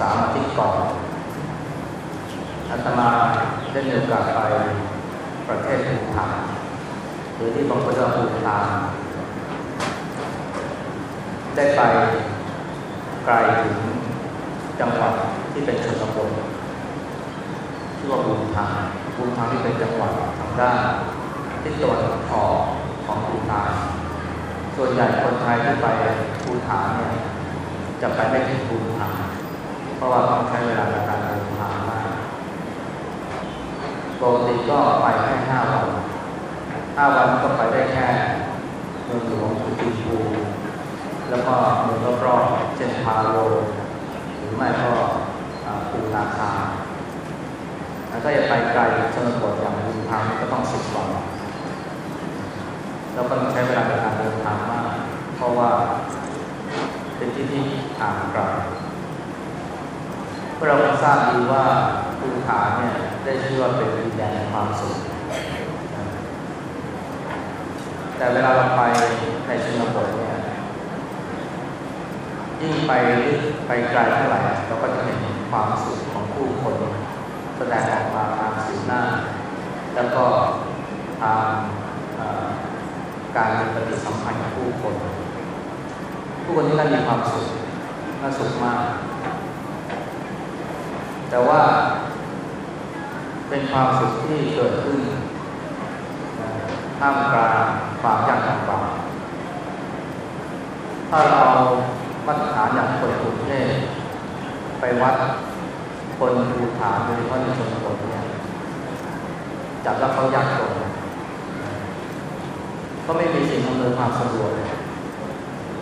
สามอาทิตย์ก่อนอาตมาได้มีโอกาสไปประเทศภูฏานหรือที่บางคนเรียกภูฏานได้ไปไกลถึงจังหวัดที่เป็นชนบทชื่อว่าภูฏานภูฏานที่เป็นจังหวัดทางด้านที่ตะวันออกของภูฏานส่วนใหญ่คนไทยที่ไปภูฏานเนี่ยจะไปไม่ถึงภูฏาน เพราะว่าต้องใช้เวลาในการเดินทางมากปกติก็ไปแค่ห้าวันห้าวันก็ไปได้แค่เมืองหลวงสุติภูแล้วก็เมืองรอบๆเช่นพาโลหรือไม่ก็ปูนาคาแล้วก็จะไปไกลชนบทอย่างบุญทางก็ต้องสิบวันแล้วก็ต้องใช้เวลาในการเดินทางมาก เพราะว่าเป็นที่ที่ห่างไกล พวกเราทราบดีว่าภูฐานเนี่ยได้ชื่อว่าเป็นดินแดนความสุข แต่เวลาเราไปในชนบทเนี่ยยิ่งไปไปไกลเท่าไหร่เราก็จะเห็นความสุขของผู้คนแสดงออกมาทางสีหน้า แล้วก็ทางการปฏิสัมพันธ์กับผู้คน ผู้คนที่นั่นมีความสุขน่าสุขมาก แต่ว่า เป็นความสุขที่เกิดขึ้นท่ามกลางความยากลำบากถ้าเรามาตรฐานอย่างคนกรุงเทพไปวัดคนภูฐานโดยเฉพาะในชนบทเนี่ยจับแล้วเขายากจนก็ไม่มีสิ่งอำนวยความสะดวก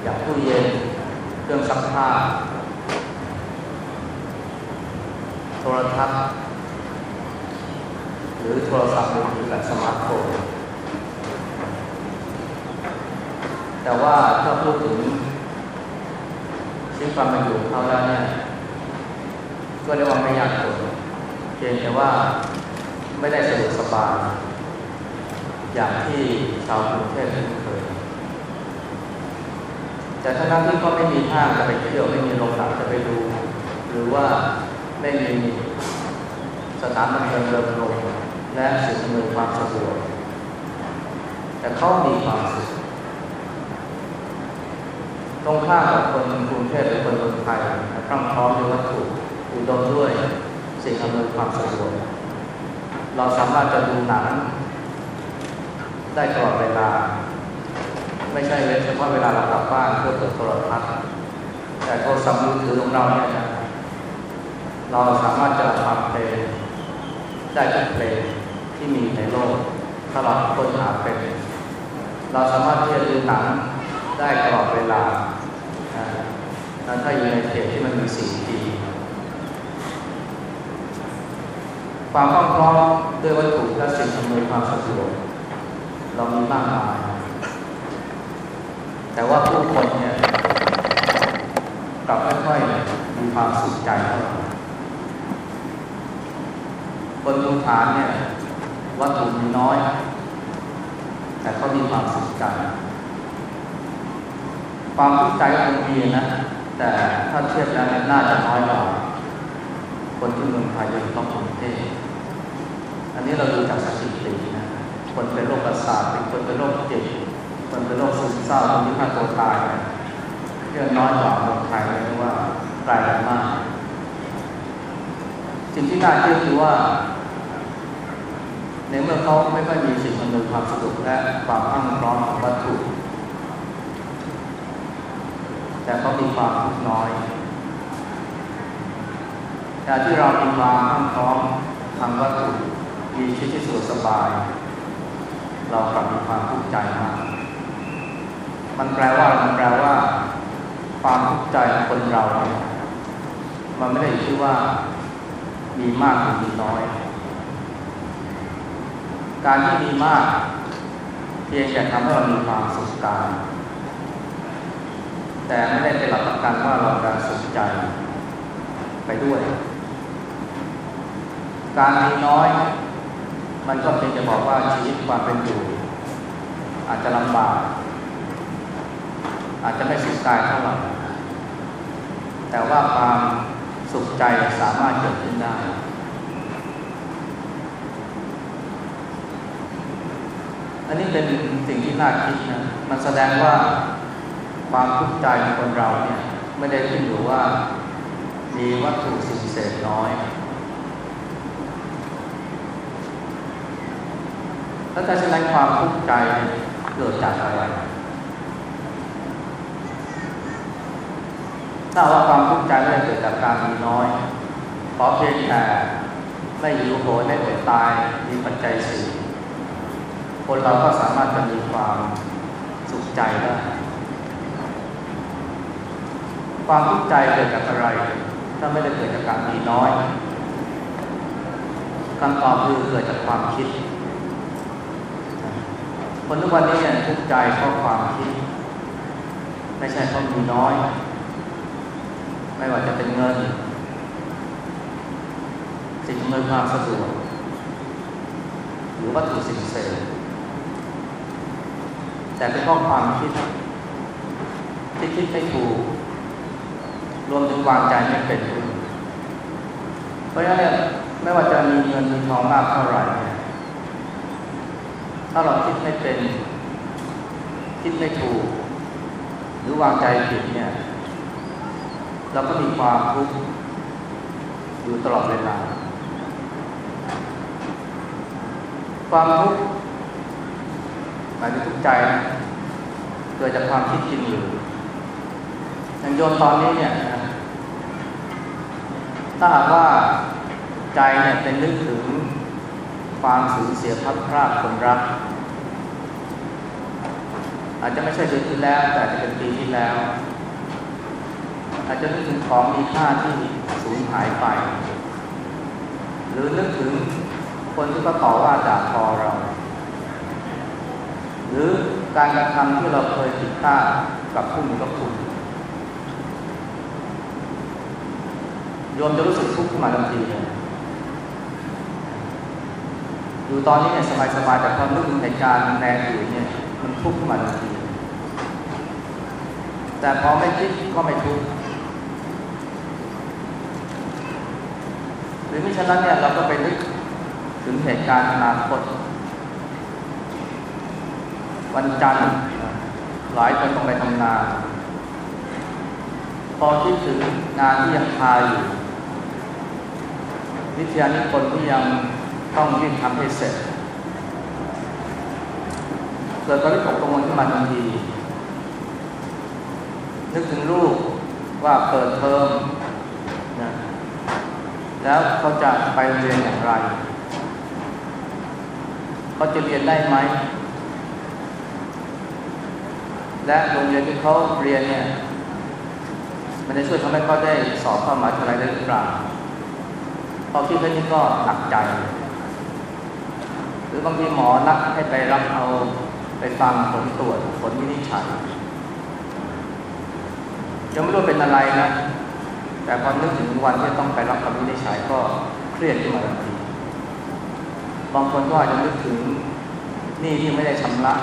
อย่างตู้เย็นเครื่องซักผ้า โทรทัศน์ หรือโทรศัพท์มือถือแบบสมาร์ทโฟนแต่ว่าถ้าพูดถึงชีวิตความเป็นอยู่เขาแล้วเนี่ยก็เรียกว่าไม่ยากจนเพียงแต่ว่าไม่ได้สะดวกสบายอย่างที่ชาวกรุงเทพเคยแต่ถ้านั้นที่ก็ไม่มีทางจะไปเที่ยวไม่มีโรงหนังจะไปดู หรือว่า ไม่มีสถานบันเทิงเริงรมและสิ่งอำนวยความสะดวกแต่เขามีความสุขตรงข้ามกับคนกรุงเทพหรือคนคนไทยพรั่งพร้อมด้วยวัตถุอุดมด้วยสิ่งอำนวยความสะดวกเราสามารถจะดูหนังได้ตลอดเวลา ไม่ใช่เฉพาะเวลาเรากลับบ้านเพื่อเปิดโทรทัศน์แต่โทรศัพท์มือถือของเราเนี่ยนะ เราสามารถจะฟังเพลงได้ทุกเพลงที่มีในโลกถ้าเราค้นหาเป็น เราสามารถที่จะดูหนังได้ตลอดเวลาถ้าอยู่ในเขตที่มันมีสิ่งดี ความพร้อมด้วยวัตถุและสิ่งอำนวยความสะดวกเรามีมากมาย แต่ว่าผู้คนเนี่ยกลับไม่ค่อยมีความสุขใจเท่าไหร่ คนมูฐานเนี่ยวัตถุมีน้อย แต่เขามีความสุขใจความสุขใจก็คงมีนะ แต่ถ้าเทียบแล้วน่าจะน้อยกว่าคนที่เมืองไทยโดยเฉพาะกรุงเทพอันนี้เราดูจากสถิตินะคนเป็นโรคประสาทเป็นคนเป็นโรคจิตคนเป็นโรคซึมเศร้าคนที่ฆ่าตัวตายเยอะน้อยกว่าคนไทยเลยว่าไกลกันมากสิ่งที่น่าเชื่อคือว่า ในเมื่อเขาไม่ค่อยมีสิ่งอำนวยความสะดวกและความอ้างพร้อมของวัตถุ แต่เขามีความทุกข์น้อยแต่ที่เรามีความอ้างพร้อมทางวัตถุมีชีวิตที่สะดวกสบาย เรากลับมีความทุกข์ใจมากมันแปลว่ามันแปลว่า ความทุกข์ใจคนเราเนี่ยมันไม่ได้อยู่ที่ว่ามีมากหรือมีน้อย การที่มีมาก เพียงแต่ทำให้เรามีความสุขกายแต่ไม่ได้เป็นหลักประกันว่าเราจะสุขใจไปด้วย การมีน้อย มันก็เพียงจะบอกว่าชีวิตความเป็นอยู่ อาจจะลำบาก อาจจะไม่สุขกายเท่าไหร่แต่ว่าความสุขใจสามารถเกิดขึ้นได้ อันนี้เป็นสิ่งที่น่าคิดนะ มันแสดงว่าความทุกข์ใจของคนเราเนี่ยไม่ได้ขึ้นอยู่ว่ามีวัตถุสิ่งเศษน้อย แล้วถ้าฉะนั้นความทุกข์ใจเกิดจากอะไร ถ้าว่าความทุกข์ใจไม่ได้เกิดจากการมีน้อยขอเพียงแต่ไม่หิวโหยไม่อดตายมีปัจจัยสี่ คนเราก็สามารถจะมีความสุขใจได้ความทุกข์ใจเกิดจากอะไร ถ้าไม่ได้เกิดจากการมีน้อยคำตอบคือเกิดจากความคิด คนทุกวันนี้เนี่ยทุกข์ใจเพราะความคิด ไม่ใช่เพราะมีน้อย ไม่ว่าจะเป็นเงิน สิ่งอำนวยความสะดวกหรือวัตถุสิ่งเสพ แต่เป็นเพราะความคิดที่คิดไม่ถูก รวมถึงวางใจไม่เป็นด้วยเพราะฉะนั้นเนี่ยไม่ว่าจะมีเงินมีทองมากเท่าไหร่เนี่ยถ้าเราคิดไม่เป็น คิดไม่ถูก หรือวางใจผิดเนี่ย เราก็มีความทุกข์อยู่ตลอดเวลาความทุกข์ หมายถึงทุกข์ใจนะเกิดจากความคิดจริงหรืออย่างโยนตอนนี้เนี่ยนะถ้าหากว่าใจเนี่ยเป็นนึกถึงความสูญเสียพัดพรากคนรัก อาจจะไม่ใช่เดือนที่แล้ว แต่จะเป็นปีที่แล้ว อาจจะนึกถึงของมีค่าที่สูญหายไป หรือนึกถึงคนที่เขาต่อว่าด่าทอเรา หรือการกระทำที่เราเคยผิดพลาดกับผู้มีพระคุณโยมจะรู้สึกทุกข์ขึ้นมาทันทีเลยอยู่ตอนนี้เนี่ยสบายๆแต่พอนึกถึงเหตุการณ์แรงอยู่เนี่ยมันทุกข์ขึ้นมาทันที แต่พอไม่คิดก็ไม่ทุกข์หรือไมิฉะนั้นเนี่ยเราก็ไปนึกถึงเหตุการณ์อนาคต วันจันทร์หลายคนต้องไปทำงาน พอคิดถึงงานที่ยังคาอยู่วิทยานิพนธ์ที่ยังต้องรีบทำให้เสร็จเกิดความวิตกกังวลขึ้นมาทันที นึกถึงลูกว่าเปิดเทอมนะแล้วเขาจะไปเรียนอย่างไร เขาจะเรียนได้ไหม และโรงเรียนที่เขาเรียนเนี่ย มันจะช่วยทำให้เขาได้สอบเข้ามหาวิทยาลัยได้หรือเปล่าพอคิดแค่นี้ก็หนักใจ หรือบางทีหมอนัดให้ไปรับเอาไปฟังผลตรวจผลวินิจฉัยยังไม่รู้เป็นอะไรนะ แต่พอนึกถึงวันที่ต้องไปรับคำวินิจฉัยก็เครียดขึ้นมาทันทีบางคนก็อาจจะนึกถึงหนี้ที่ไม่ได้ชำระ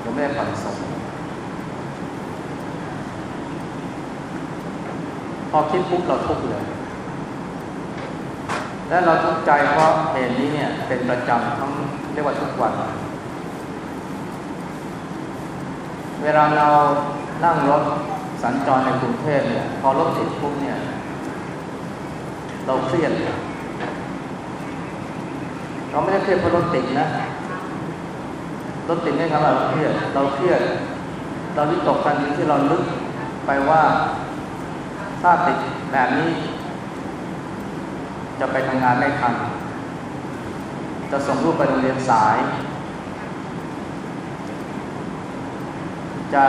หรือไม่ได้ผ่อนส่ง พอคิดปุ๊บเราทุกข์เลย และเราทุกข์ใจเพราะเหตุนี้เนี่ยเป็นประจำทั้งเรียกว่าทุกวัน เวลาเรานั่งรถสัญจรในกรุงเทพเนี่ยพอรถติดปุ๊บเนี่ย เราเครียดเราไม่ได้เครียดเพราะรถติดนะรถติดไม่ทำให้เราเครียด เราเครียด เราวิตกทันทีที่เราลึกไปว่า ถ้าติดแบบนี้ จะไปทำงานไม่ทัน จะส่งลูกไปโรงเรียนสาย จะ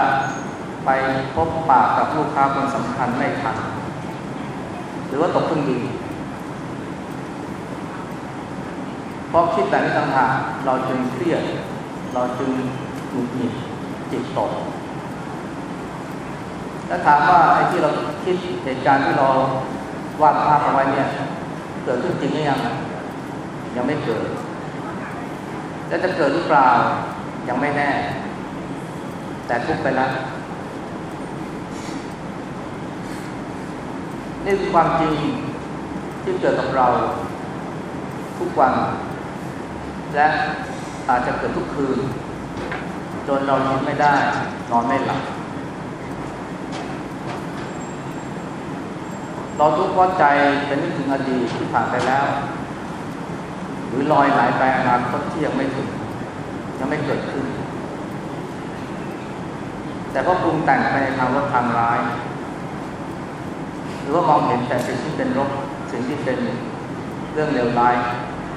ไปพบปากกับลูกค้าคนสำคัญไม่ทัน หรือว่าตกเครื่องบินเพราะคิดแบบนี้ต่างหากเราจึงเครียด เราจึงหงุดหงิดจิตตก ถ้าถามว่าไอ้ที่เราคิดเหตุการณ์ที่เราวาดภาพเอาไว้เนี่ย เกิดขึ้นจริงหรือยังยังไม่เกิด แล้วจะเกิดหรือเปล่ายังไม่แน่ แต่ทุกไปแล้วนี่คือความจริงที่เกิดกับเราทุกวัน และอาจจะเกิดทุกคืน จนเรายิ้มไม่ได้ นอนไม่หลับ เราทุกข์เพราะใจเป็นนึกถึงอดีตที่ผ่านไปแล้ว หรือลอยไหลไปอนาคตที่ยังไม่ถึงยังไม่เกิดขึ้น แต่ก็ปรุงแต่งไปในทางลบทางร้าย หรือว่ามองเห็นแต่สิ่งที่เป็นลบสิ่งที่เป็นเรื่องเลวร้าย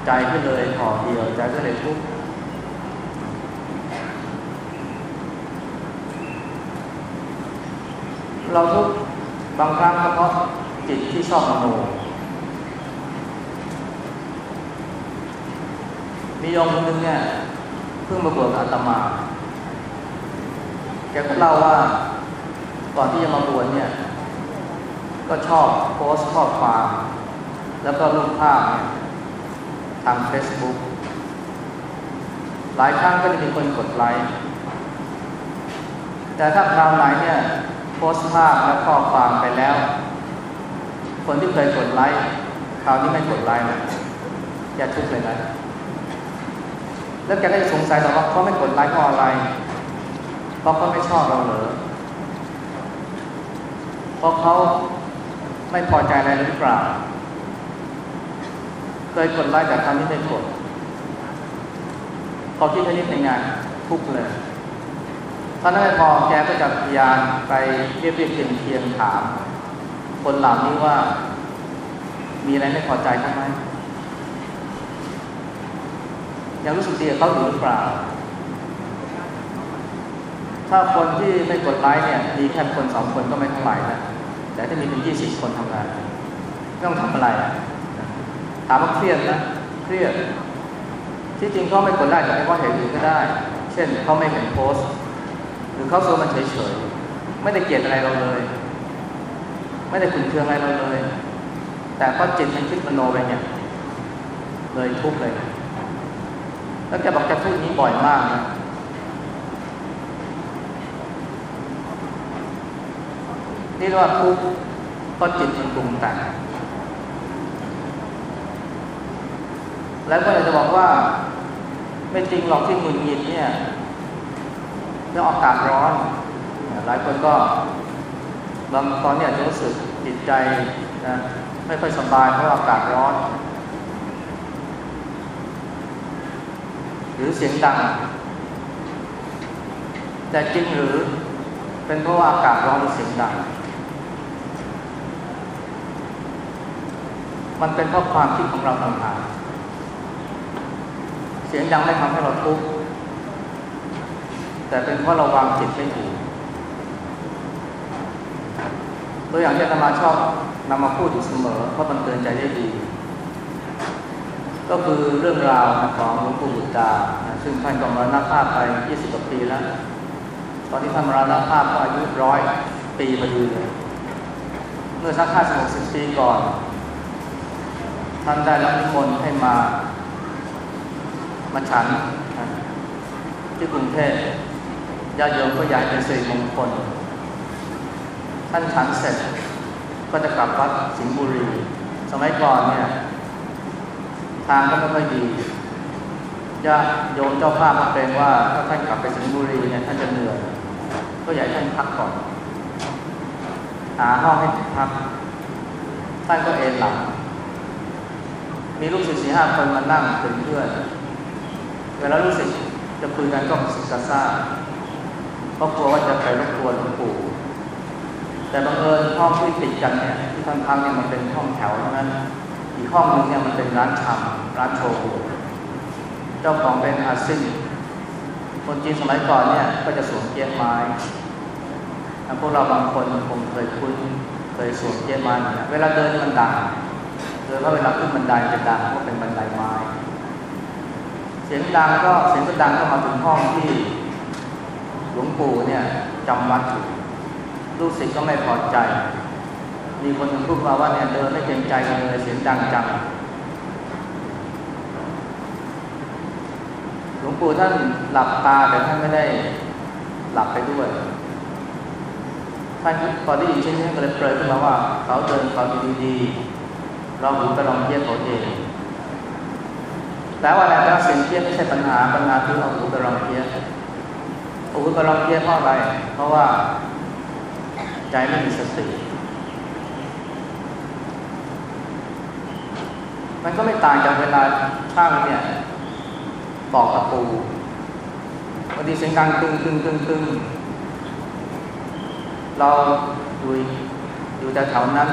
ใจก็เลยห่อเหี่ยวใจก็เลยทุกข์เราทุกข์บางครั้งก็เพราะ จิตที่ชอบมโนมีโยมคนหนึงเนี่ยเพิ่งมาบวชกับอาตมาแกก็เล่าว่าก่อนที่จะมาบวชเนี่ย ก็ชอบโพสต์ข้อความ แล้วก็รูปภาพเนี่ยทาง Facebook หลายครั้งก็จะมีคนกดไลค์แต่ถ้าคราวไหนเนี่ย โพสต์ภาพและข้อความไปแล้ว คนที่เคยกดไลค์คราวนี้ไม่กดไลค์นะแกทุกข์เลยนะแล้วแกก็จะสงสัยต่อว่าเขาไม่กดไลค์เพราะอะไร เพราะเขาไม่ชอบเราเหรอ เพราะเขาไม่พอใจอะไรหรือเปล่า เคยกดไลค์แต่คราวนี้ไม่กดพอคิดแค่นี้เป็นไงทุกข์เลยถ้านั้นไม่พอแกก็จะพยายามไปเรียบเรียบเคียงเคียงถาม คนเหล่านี้ว่า มีอะไรไม่พอใจทำไหมยังรู้สึกดีกับเขาอยู่หรือเปล่า ถ้าคนที่ไม่กดไลค์เนี่ยมีแค่คนสองคนก็ไม่เท่าไหร่นะแต่ถ้ามีเป็นยี่สิบคนทำงานต้องทำอะไรถามว่าเครียดนะเครียด ที่จริงเขาไม่กดไลค์แต่ไม่ว่าเหตุอื่นก็ได้ เช่นเขาไม่เห็นโพสต์ หรือเขาโซมันเฉยๆไม่ได้เกลียดอะไรเราเลย ไม่ได้ขุนเคืองอะไรเราเลย แต่เพราะจิตมันคิดมโนไปเนี่ยเลยทุกข์เลย แล้วแกบอกแกพูดนี้บ่อยมากนะนี่เรียกว่าทุกข์เพราะจิตมันปรุงแต่งแล้วก็อยากจะบอกว่า ไม่จริงหรอกที่หงุดหงิดเนี่ยเรื่องอากาศร้อน หลายคนก็ บางตอนนี้อาจจะรู้สึกจิตใจนะไม่ค่อยสบายเพราะอากาศร้อน หรือเสียงดัง แต่จริงหรือเป็นเพราะว่าอากาศร้อนหรือเสียงดัง มันเป็นเพราะความคิดของเราต่างหากเสียงดังไม่ทำให้เราทุกข์แต่เป็นเพราะเราวางจิตไม่ถูก ตัวอย่างที่อาตมาชอบนำมาพูดอยู่เสมอเพราะมันเตือนใจได้ดี ก็คือเรื่องราวของหลวงปู่บุตรดาซึ่งท่านก็มรณภาพไป 20 กว่าปีแล้ว ตอนที่ท่านมรณภาพก็อายุร้อยปีพอดีเลยเมื่อสักห้าสิบหกสิบปีก่อน ท่านได้รับนิมนต์ให้มา มาฉัน ที่กรุงเทพญาติโยมก็อยากเป็นสิริมงคล ท่านฉันเสร็จ ก็จะกลับวัดสิงห์บุรี สมัยก่อนเนี่ย ทางก็ไม่ค่อยดีญาติโยมเจ้าภาพมาเป็นว่าถ้าท่านกลับไปสิงห์บุรีเนี่ยท่านจะเหนื่อยก็อยากท่านพักก่อนหาห้องให้พักท่านก็เอนหลังมีลูกศิษย์สี่ห้าคนมานั่งเป็นเพื่อนเวลารู้สึกจะคุยกันก็สึกซาซาเพราะกลัวว่าจะไปรบกวนหลวงปู่ แต่บังเอิญห้องที่ติดกันเนี่ยที่ท่านพักเนี่ยมันเป็นห้องแถวเท่านั้นอีกห้องนึงเนี่ยมันเป็นร้านชำร้านโชว์เจ้าของเป็นอาซินคนจีนสมัยก่อนเนี่ยก็จะสวมเกียร์ไม้พวกเราบางคนคงเคยคุ้นเคยสวมเกียร์ไม้เวลาเดินมันดังโดยเฉพาะเวลาขึ้นบันไดจะดังเพราะเป็นบันไดไม้ เสียงดังก็เสียงก็ดังก็มาถึงห้องที่หลวงปู่เนี่ยจำวัดอยู่ ลูกศิษย์ก็ไม่พอใจ มีคนหนึ่งพูดมาว่าเนี่ยเดินไม่เกรงใจกันเลยเสียงดังจังหลวงปู่ท่านหลับตาแต่ท่านไม่ได้หลับไปด้วยท่านพอได้ยินเช่นนี้ก็เลยเปรยขึ้นมาว่า เขาเดินเขาดีๆเราหูไปลองเทียบเขาเองแต่ว่าอะไรนะเสียงเทียบไม่ใช่ปัญหาปัญหาคือเอาหูไปลองเทียบเอาหูไปลองเทียบเพราะอะไร เพราะว่า ใจไม่มีสติ มันก็ไม่ต่างจากเวลาช่างเนี่ยตอกตะปูบางทีเสียงดังตึงตึงตึงตึงเราอยู่อยู่แต่แถวนั้น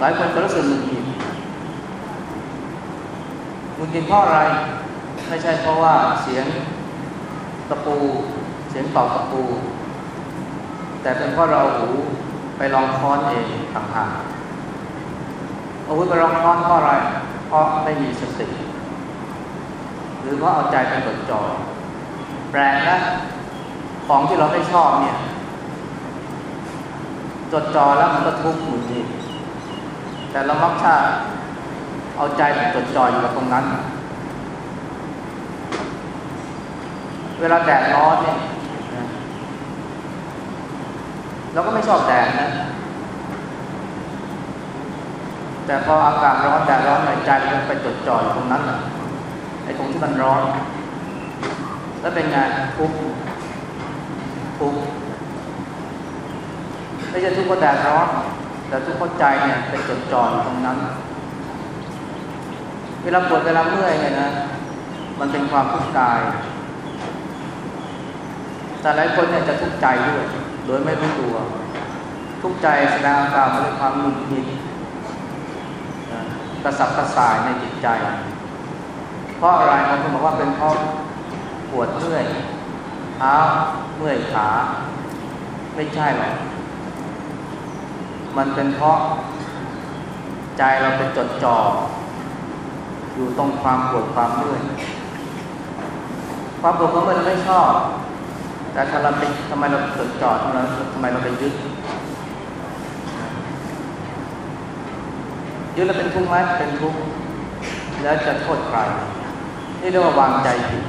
หลายคนก็รู้สึกหงุดหงิดหงุดหงิดเพราะอะไร ไม่ใช่เพราะว่าเสียงตะปู เสียงตอกตะปู แต่เป็นเพราะเราหูไปลองค้อนเองต่างหากอาหูไปลองค้อนเพราะอะไร เพราะไม่มีสติ หรือเพราะเอาใจไปจดจ่อแปลกนะของที่เราไม่ชอบเนี่ย จดจ่อแล้วมันก็ทุกข์หงุดหงิแต่เรามักจะเอาใจไปจดจ่ออยู่กับตรงนั้น เวลาแดดร้อนเนี่ย เราก็ไม่ชอบแดดนะ แต่พออากาศร้อนแดดร้อนหน่อยใจมันไปจดจ่ออยู่ตรงนั้นน่ะไอ้ตรงที่มันร้อน แล้วเป็นไงทุกทุกไม่ใช่ทุกข์เพราะแดดร้อนแต่ทุกข์เพราะใจเนี่ยไปจดจ่ออยู่ตรงนั้น เวลาปวดเวลาเมื่อยเนี่ยนะมันเป็นความทุกข์กาย แต่หลายคนเนี่ยจะทุกข์ใจด้วย โดยไม่รู้ตัว ทุกใจแสดงอาการด้วยความหงุดหงิดกระสับกระส่ายในจิตใจ เพราะอะไรบางคนบอกว่าเป็นเพราะปวดเมื่อยเท้าเมื่อยขา ไม่ใช่หรอกมันเป็นเพราะใจเราเป็นจดจ่ออยู่ตรงความปวดความเมื่อยความปวดความเมื่อยไม่ชอบ แต่ถ้าเราไปทำไมเราจดจ่อทำไมทำไมเราไปยึดยึดแล้วเป็นทุกข์ไหมเป็นทุกข์แล้วจะโทษใครนี่เรียกว่าวางใจผิด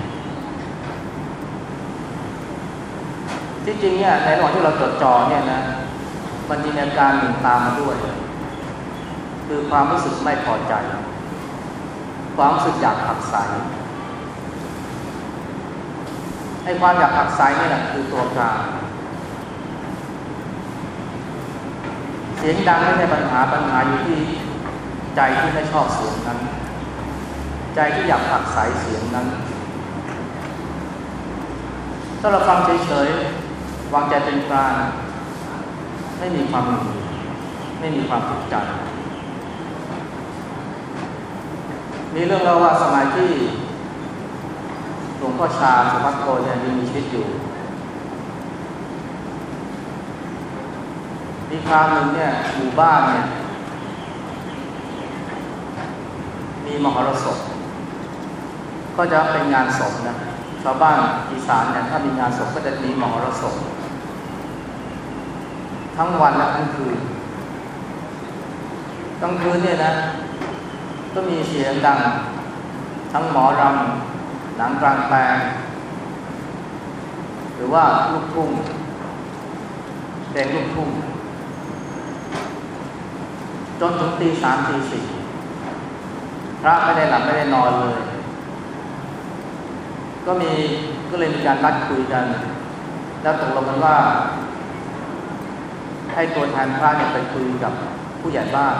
ที่จริงเนี่ยในระหว่างที่เราจดจ่อเนี่ยนะมันมีอาการหนึ่งตามมาด้วย คือความรู้สึกไม่พอใจ ความรู้สึกอยากผักใส ไอ้ความอยากผักใสนี่แหละคือตัวกลางเสียงดังไม่ใช่ปัญหาปัญหาอยู่ที่ใจที่ไม่ชอบเสียงนั้น ใจที่อยากผักใสเสียงนั้น ถ้าเราฟังเฉยๆวางใจเป็นกลางไม่มีความไม่มีความทุกใจมีเรื่องเล่าว่าสมัยที่ ลวงพ่อชาสุภัทโกเนี่ยยังมีชีวิตอยู่มีคราวหนึ่งเนี่ยหมู่บ้านเนี่ยมีมหรสพก็จะเป็นงานศพนะชาวบ้านอีสานเนี่ยถ้ามีงานศพก็จะมีมหรสพทั้งวันและทั้งคืนกลางคืนเนี่ยนะ ก็มีเสียงดัง ทั้งหมอรำ หนังกลางแปลง หรือว่าลูกทุ่งเพลงลูกทุ่งจนถึงตีสามตีสี่พระไม่ได้หลับไม่ได้นอนเลย ก็มีก็เลยมีการนัดคุยกัน แล้วตกลงกันว่า ให้ตัวแทนพระเนี่ยไปคุยกับผู้ใหญ่บ้าน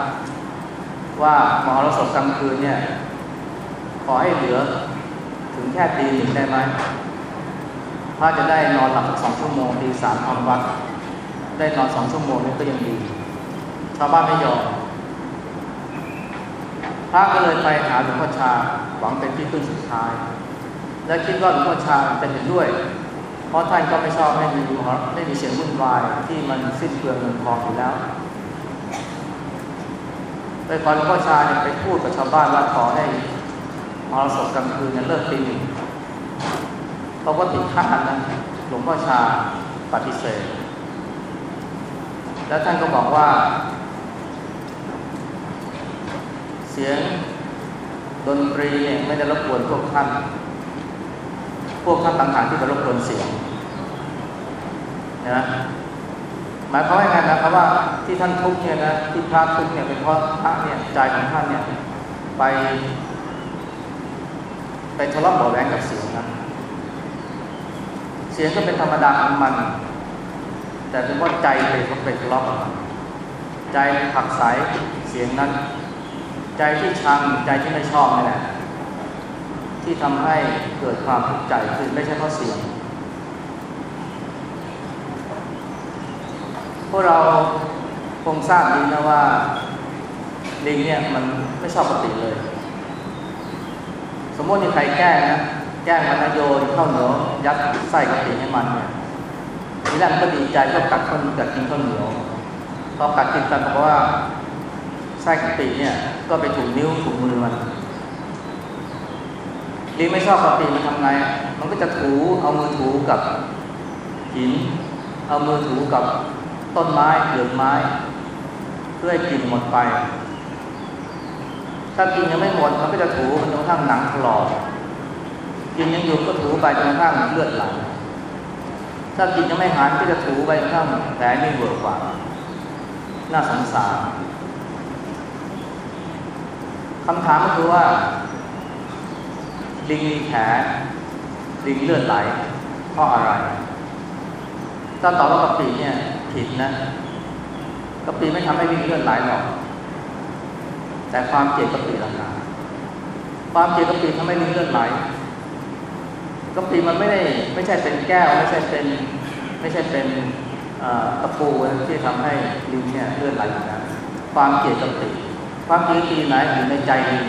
ว่ามหรสพกลางคืนเนี่ย ขอให้เหลือ ถึงแค่ตีหนึ่งได้ไหมพระจะได้นอนหลับสักสองชั่วโมงตีสามทำวัด ได้นอนสองชั่วโมงนี่ก็ยังดีชาวบ้านไม่ยอมพระก็เลยไปหาหลวงพ่อชาหวังเป็นที่พึ่งสุดท้าย และคิดว่าหลวงพ่อชาจะเห็นด้วย เพราะท่านก็ไม่ชอบให้มีไม่มีเสียงวุ่นวายที่มันสิ้นเปลืองเงินทองอยู่แล้วไปขอหลวงพ่อชาเนี่ยไปพูดกับชาวบ้านว่าขอให้ มรสพกลางคืนเนี่ยเลิกตีหนึ่งเขาก็ติดข้านนะหลวงพ่อชาปฏิเสธ แล้วท่านก็บอกว่า เสียงดนตรีเนี่ยไม่ได้รบกวนพวกท่าน พวกท่านต่างหากที่จะรบกวนเสียงนะหมายความว่าไงนะครับว่าที่ท่านทุกเนี่ยนะที่พระทุกเนี่ยเป็นเพราะพระเนี่ยใจของท่านเนี่ยไป ไปทะเลาะเบาแวงกับเสียงนะเสียงก็เป็นธรรมดาของมัน แต่เป็นเพราะใจไปเขาไปทะเลาะกับมันใจผักใสเสียงนั้น ใจที่ชังใจที่ไม่ชอบนี่แหละที่ทำให้เกิดความทุกข์ใจคือไม่ใช่เพราะเสียงพวกเราคงทราบดีนะว่าลิงเนี่ยมันไม่ชอบปกติเลย สมมติมีใครแกล้งนะแกล้งมันโยนข้าวเหนียวยัดไส้กระติให้มันเนี่ยทีแรกมันก็ดีใจก็กัดข้าวกัดกินข้าวเหนียวพอกัดกินกันเพราะว่าไส้กระติเนี่ยก็ไปถูกนิ้วถูกมือมันลิงไม่ชอบปกติมันทำไง มันก็จะถูเอามือถูกับหิน เอามือถูกับต้นไม้เปลือไม้ เพื่อให้กลิ่นหมดไป ถ้ากินยังไม่หมดมันก็จะถูมันจนกระทั่งหนังถลอกกินยังอยู่ก็ถูไปจนกระทั่งเลือดไหลถ้ากินยังไม่หายก็จะถูไปจนกระทั่งแผลไม่เวิร์กว่าน่าสงสารคำถามก็คือว่า ลิงมีแผลลิงเลือดไหลเพราะอะไร ถ้าตอบว่ากะปิเนี่ยผิดนะกะปิไม่ทำให้ลิงเลือดไหลหรอก แต่ความเกลียดกะปิละนะความเกลียดกะปิทำให้ลิงเลือดไหลกะปิมันไม่ได้ไม่ใช่เป็นแก้ว ไม่ใช่เป็นไม่ใช่เป็นตะปูที่ทำให้ลิงเนี่ยเลือดไหลนะความเกลียดกะปิความเกลียดกะปิไหนอยู่ในใจลิง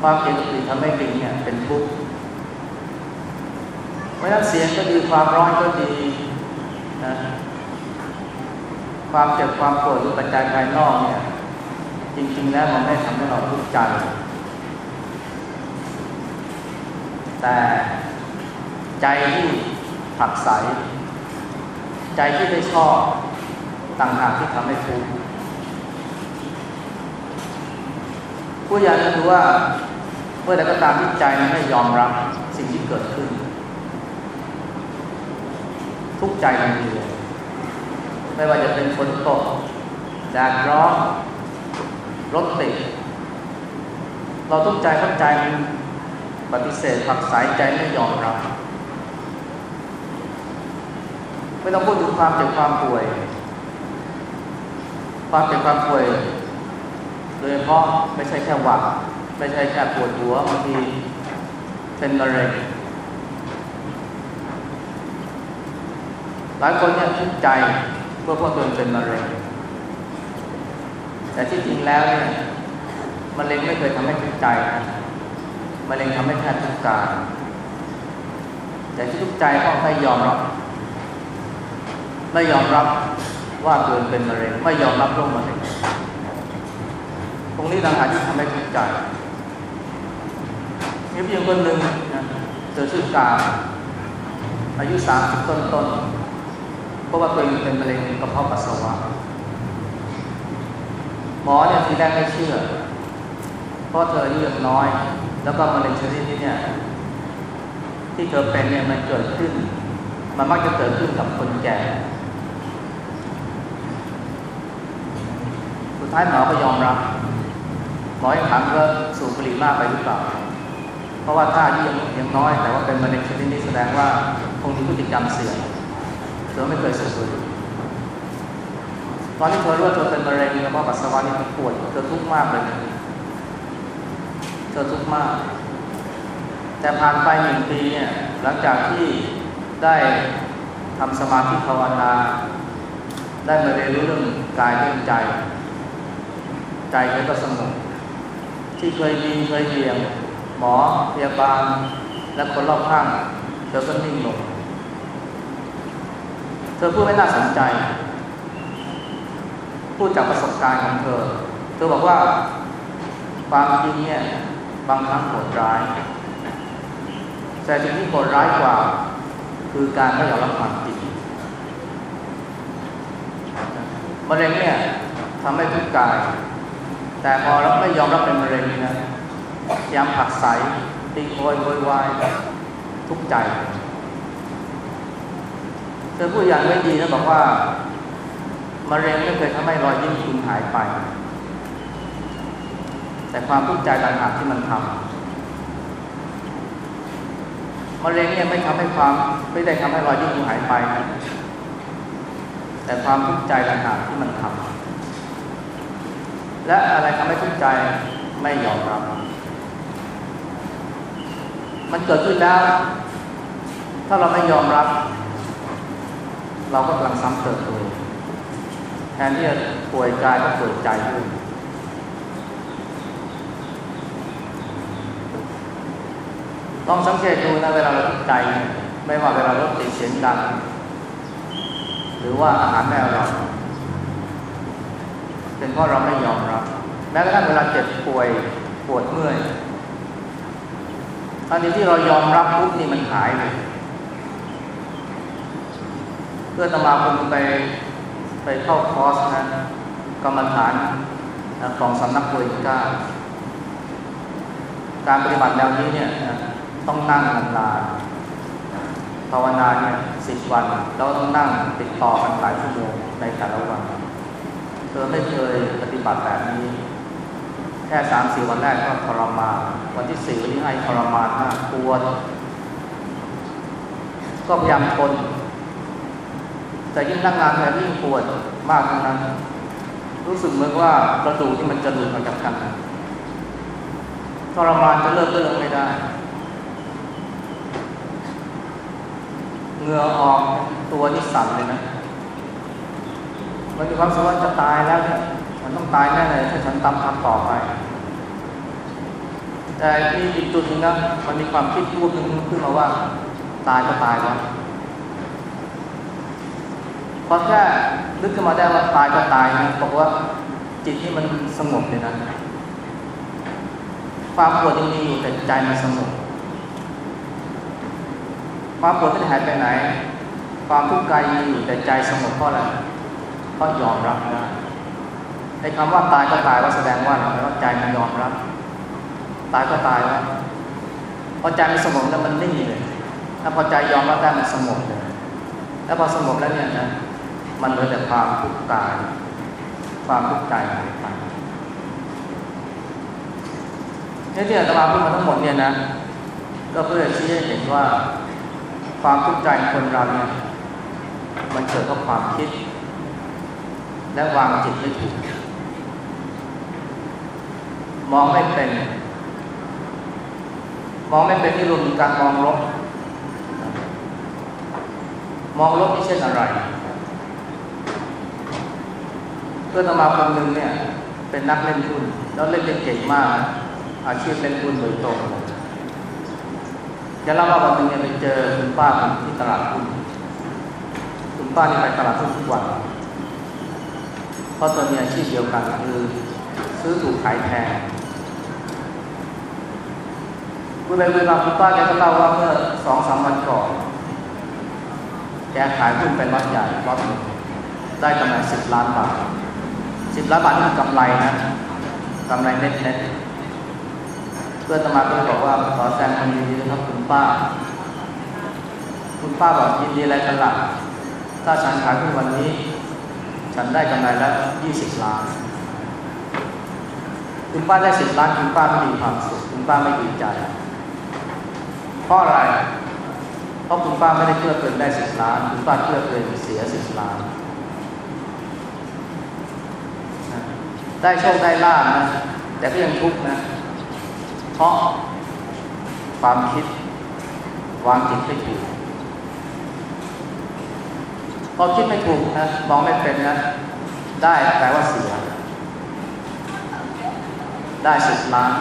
ความเกลียดกะปิทำให้ลิงเนี่ยเป็นทุกข์เพราะฉะนั้นเสียงก็ดีความร้อนก็ดีนะความเจ็บความปวดหรือปัจจัยภายนอกเนี่ย จริง ๆ แล้วมันไม่ทำให้เราทุกข์ใจ แต่ใจที่ผักใส ใจที่ไม่ชอบต่างหากที่ทำให้ทุกข์ผู้ใหญ่ก็คือว่าเมื่อใดก็ตามที่ใจมันไม่ยอมรับสิ่งที่เกิดขึ้น ทุกใจมันดีเลยไม่ว่าจะเป็นฝนตกแดดร้อน รถติด เราทุกข์ใจเข้าใจมันปฏิเสธผักสายใจไม่ยอมรับ ไม่ต้องพูดถึงความเจ็บความป่วย ความเจ็บความป่วยโดยเฉพาะไม่ใช่แค่หวัดไม่ใช่แค่ปวดหัวบางทีเป็นมะเร็งหลายคนเนี่ยทุกใจเพื่อพวกตนเป็นมะเร็ง แต่ที่จริงแล้วเนี่ยมะเร็งไม่เคยทำให้ทุกข์ใจมะเร็งทำให้แค่ทุกข์กายแต่ที่ทุกข์ใจเพราะไม่ยอมรับ ไม่ยอมรับว่าตัวเองเป็นมะเร็ง ไม่ยอมรับโรคมะเร็ง ตรงนี้ต่างหากที่ทำให้ทุกข์ใจ มีผู้หญิงคนหนึ่งนะเธอชื่อกาอายุสามสิบต้นต้นเพราะว่าตัวเองเป็นมะเร็งกระเพาะปัสสาวะ อเนี่ยทีแรกไม่เชื่อ เพราะเธออายุยังน้อย แล้วก็มะเร็งชนิดนี้เนี่ย ที่เธอเป็นเนี่ยมันเกิดขึ้น มันมักจะเกิดขึ้นกับคนแก่ สุดท้ายหมอก็ยอมรับ หมอยังถามว่าสูบบุหรี่มากไปหรือเปล่า เพราะว่าถ้าอายุยังยังน้อย แต่ว่าเป็นมะเร็งชนิดนี้แสดงว่าคงมีพฤติกรรมเสี่ยงเธอไม่เคยสูบบุหรี่ ตอนที่เธอรู้ว่าเธอเป็นมะเร็งกระเพาะปัสสาวะนี่เธอปวดเธอทุกข์มากเลยเธอทุกข์มาก แต่ผ่านไปหนึ่งปีเนี่ยหลังจากที่ได้ทำสมาธิภาวนา ได้มาเรียนรู้เรื่องกายเรื่องใจ ใจเธอก็สงบที่เคยดีเคยเยี่ยง หมอพยาบาล และคนรอบข้างเธอก็นิ่งลง เธอพูดไม่น่าสนใจ พูดจากประสบการณ์ของเธอ เธอบอกว่าความจริงเนี่ยบางครั้งโหดร้าย แต่สิ่งที่โหดร้ายกว่า คือการไม่ยอมรับความจริงมะเร็งเนี่ยทำให้ทุกข์กาย แต่พอเราไม่ยอมรับเป็นมะเร็งนะยายามผักใสตีโวยโวยวายทุกข์ใจ เธอพูดอย่างไม่ดีนะบอกว่า มะเร็งไม่เคยทำให้รอยยิ้มคุณหายไป แต่ความทุกข์ใจต่างหากที่มันทำมะเร็งเนี่ยไม่ทำให้ความไม่ได้ทำให้รอยยิ้มคุณหายไปนะแต่ความทุกข์ใจต่างหากที่มันทำและอะไรทำให้ทุกข์ใจไม่ยอมรับมันเกิดขึ้นแล้ว ถ้าเราไม่ยอมรับ เราก็กำลังซ้ำเติมตัวเอง ทนที่จะป่วยกายก็ป่วยใจด้วยต้องสังเกตดูนะเวลาเราทุกข์ใจ ไม่ว่าเวลารถติดเสียงดัง หรือว่าอาหารไม่อร่อยเป็นเพราะเราไม่ยอมรับแม้กระทั่งเวลาเจ็บป่วยปวดเมื่อยทันทีที่เรายอมรับปุ๊บนี่มันหายเลยเพื่อนตมาคงไป ไปเข้าคอร์สนะกรรมฐานของสำนักบริกาการปฏิบัติแนวนี้เนี่ยต้องนั่งนานๆภาวนาเนี่ยสิบวันเราต้องนั่งติดต่อกันหลายชั่วโมงในแต่ละวันเธอไม่เคยปฏิบัติแบบนี้ แค่สามสี่วันแรกก็ทรมานวันที่สี่วันที่ให้ทรมานมากปวดก็พยายามทน แต่ยิ่งนั่งนานแทนยิ่งปวดมากเท่านั้น รู้สึกเหมือนว่ากระดูกที่มันจะหลุดออกจากกันทรมานจะเลิกเลิกไม่ได้เหงื่อออกตัวที่สั่นเลยนะมันมีความรู้สึกว่าจะตายแล้วเนี่ยฉันต้องตายแน่เลยถ้าฉันตามคำต่อไป แต่ที่อีกจุดหนึ่งนะมันมีความคิดพูดนึงขึ้นมาว่า ตายก็ตายแล้ว พอแค่นึกขึ้นมาได้ว่าตายก็ตายนะบอกว่าจิตที่มันสงบเลยนะความปวดยังมีอยู่แต่ใจมันสงบความปวดที่หายไปไหน ความทุกข์กายมีอยู่แต่ใจสงบเพราะอะไรเพราะยอมรับได้ในคำว่าตายก็ตายว่าแสดงว่าอะไรว่าใจมันยอมรับ ตายก็ตายแล้วพอใจมันสงบแล้วมันนิ่งเลยถ้าพอใจยอมรับได้มันสงบเลยแล้วพอสงบแล้วเนี่ยนะ มันเหลือแต่ความทุกข์กายความทุกข์ใจหายไปนี่ที่อาตมาพูดมาทั้งหมดเนี่ยนะก็เพื่อชี้ให้เห็นว่าความทุกข์ใจคนเราเนี่ยมันเกิดเพราความคิด และวางจิตไม่ถูกมองไม่เป็น มองไม่เป็นที่รวมถึงการมองลบมองลบนี่เช่นอะไร เพื่อนมาคนหนึ่งเนี่ย เป็นนักเล่นหุ้นแล้วเล่นเก่งมาก อาชีพเล่นหุ้นโดยตรงจะเล่าว่าวันหนึ่งเนี่ยไปเจอคุณป้าที่ตลาดหุ้นคุณป้านี่ไปตลาดหุ้นทุกวันเพราะตัวมีอาชีพเดียวกันคือซื้อถูกขายแพงคุณไปเวลาคุณป้าแกก็เล่าว่าเมื่อสองสามวันก่อนแกขายหุ้นเป็นล็อตใหญ่ล็อตหนึ่งได้กำไรสิบล้านบาท สิบล้านบาทนี่คือกำไรนะกำไรเน็ตเน็ตพื่อนสมาก็เลยบอกว่าขอแสดงความยินดีนะครับคุณป้า คุณป้าบอกยินดีอะไรกันล่ะถ้าฉันขายที่วันนี้ ฉันได้กำไรแล้วยี่สิบล้านคุณป้าได้สิบล้านคุณป้าไม่มีความสุขคุณป้าไม่ดีใจเพราะอะไร เพราะคุณป้าไม่ได้เพื่อเกินได้สิบล้าน คุณป้าเพื่อเกินเสียสิบล้าน ได้โชคได้ลาบนะแต่ก็ยังทุกข์นะ เพราะความคิดวางจิตไม่ถูกพอคิดไม่ถูกนะมองไม่เป็นนะได้แปลว่าเสีย ได้สิบล้าน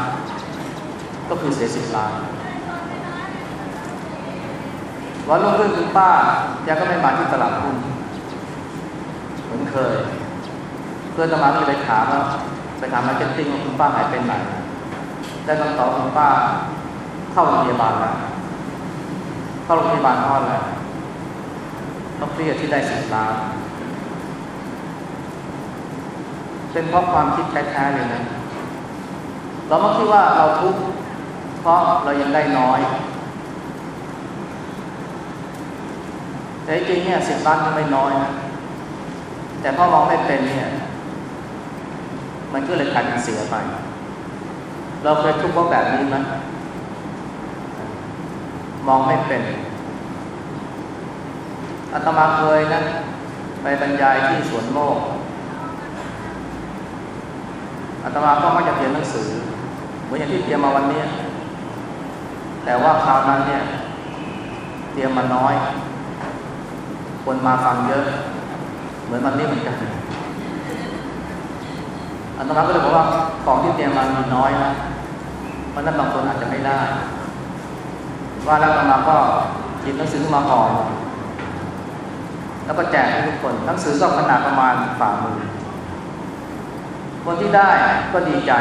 ก็คือเสียสิบล้านวันรุ่งขึ้นคุณป้าแกก็ไม่มาที่ตลาดหุ้นเหมือนเคย เพื่อนอาตมาก็เลยไปถามว่าไปถาม marketing ว่าคุณป้าหายไปไหนได้คำตอบคุณป้าเข้าโรงพยาบาลแล้วเข้าโรงพยาบาลเพราะอะไรต้องเครียดที่ได้สิบล้านเป็นเพราะความคิดแท้ๆเลยนะเราไม่คิดว่าเราทุกข์เพราะเรายังได้น้อย แต่จริงเนี่ยสิบล้านก็ไม่น้อยนะแต่พอมองไม่เป็นเนี่ย มันก็เลยกลายเป็นเสียไป เราเคยทุกข์เพราะแบบนี้ไหมมองไม่เป็นอาตมาเคยนะไปบรรยายที่สวนโมกอาตมาก็มักจะเขียนหนังสือเหมือนอย่างที่เตรียมมาวันนี้ แต่ว่าคราวนั้นเนี่ย เตรียมมาน้อย คนมาฟังเยอะ เหมือนวันนี้เหมือนกัน อาตมาก็เลยบอกว่าของที่เตรียมมามีน้อยนะเพราะนั้นบางคนอาจจะไม่ได้ ว่าแล้วอาตมาก็หยิบหนังสือมาห่อแล้วก็แจกให้ทุกคนหนังสือก็ขนาดประมาณฝ่ามือคนที่ได้ก็ดีใจ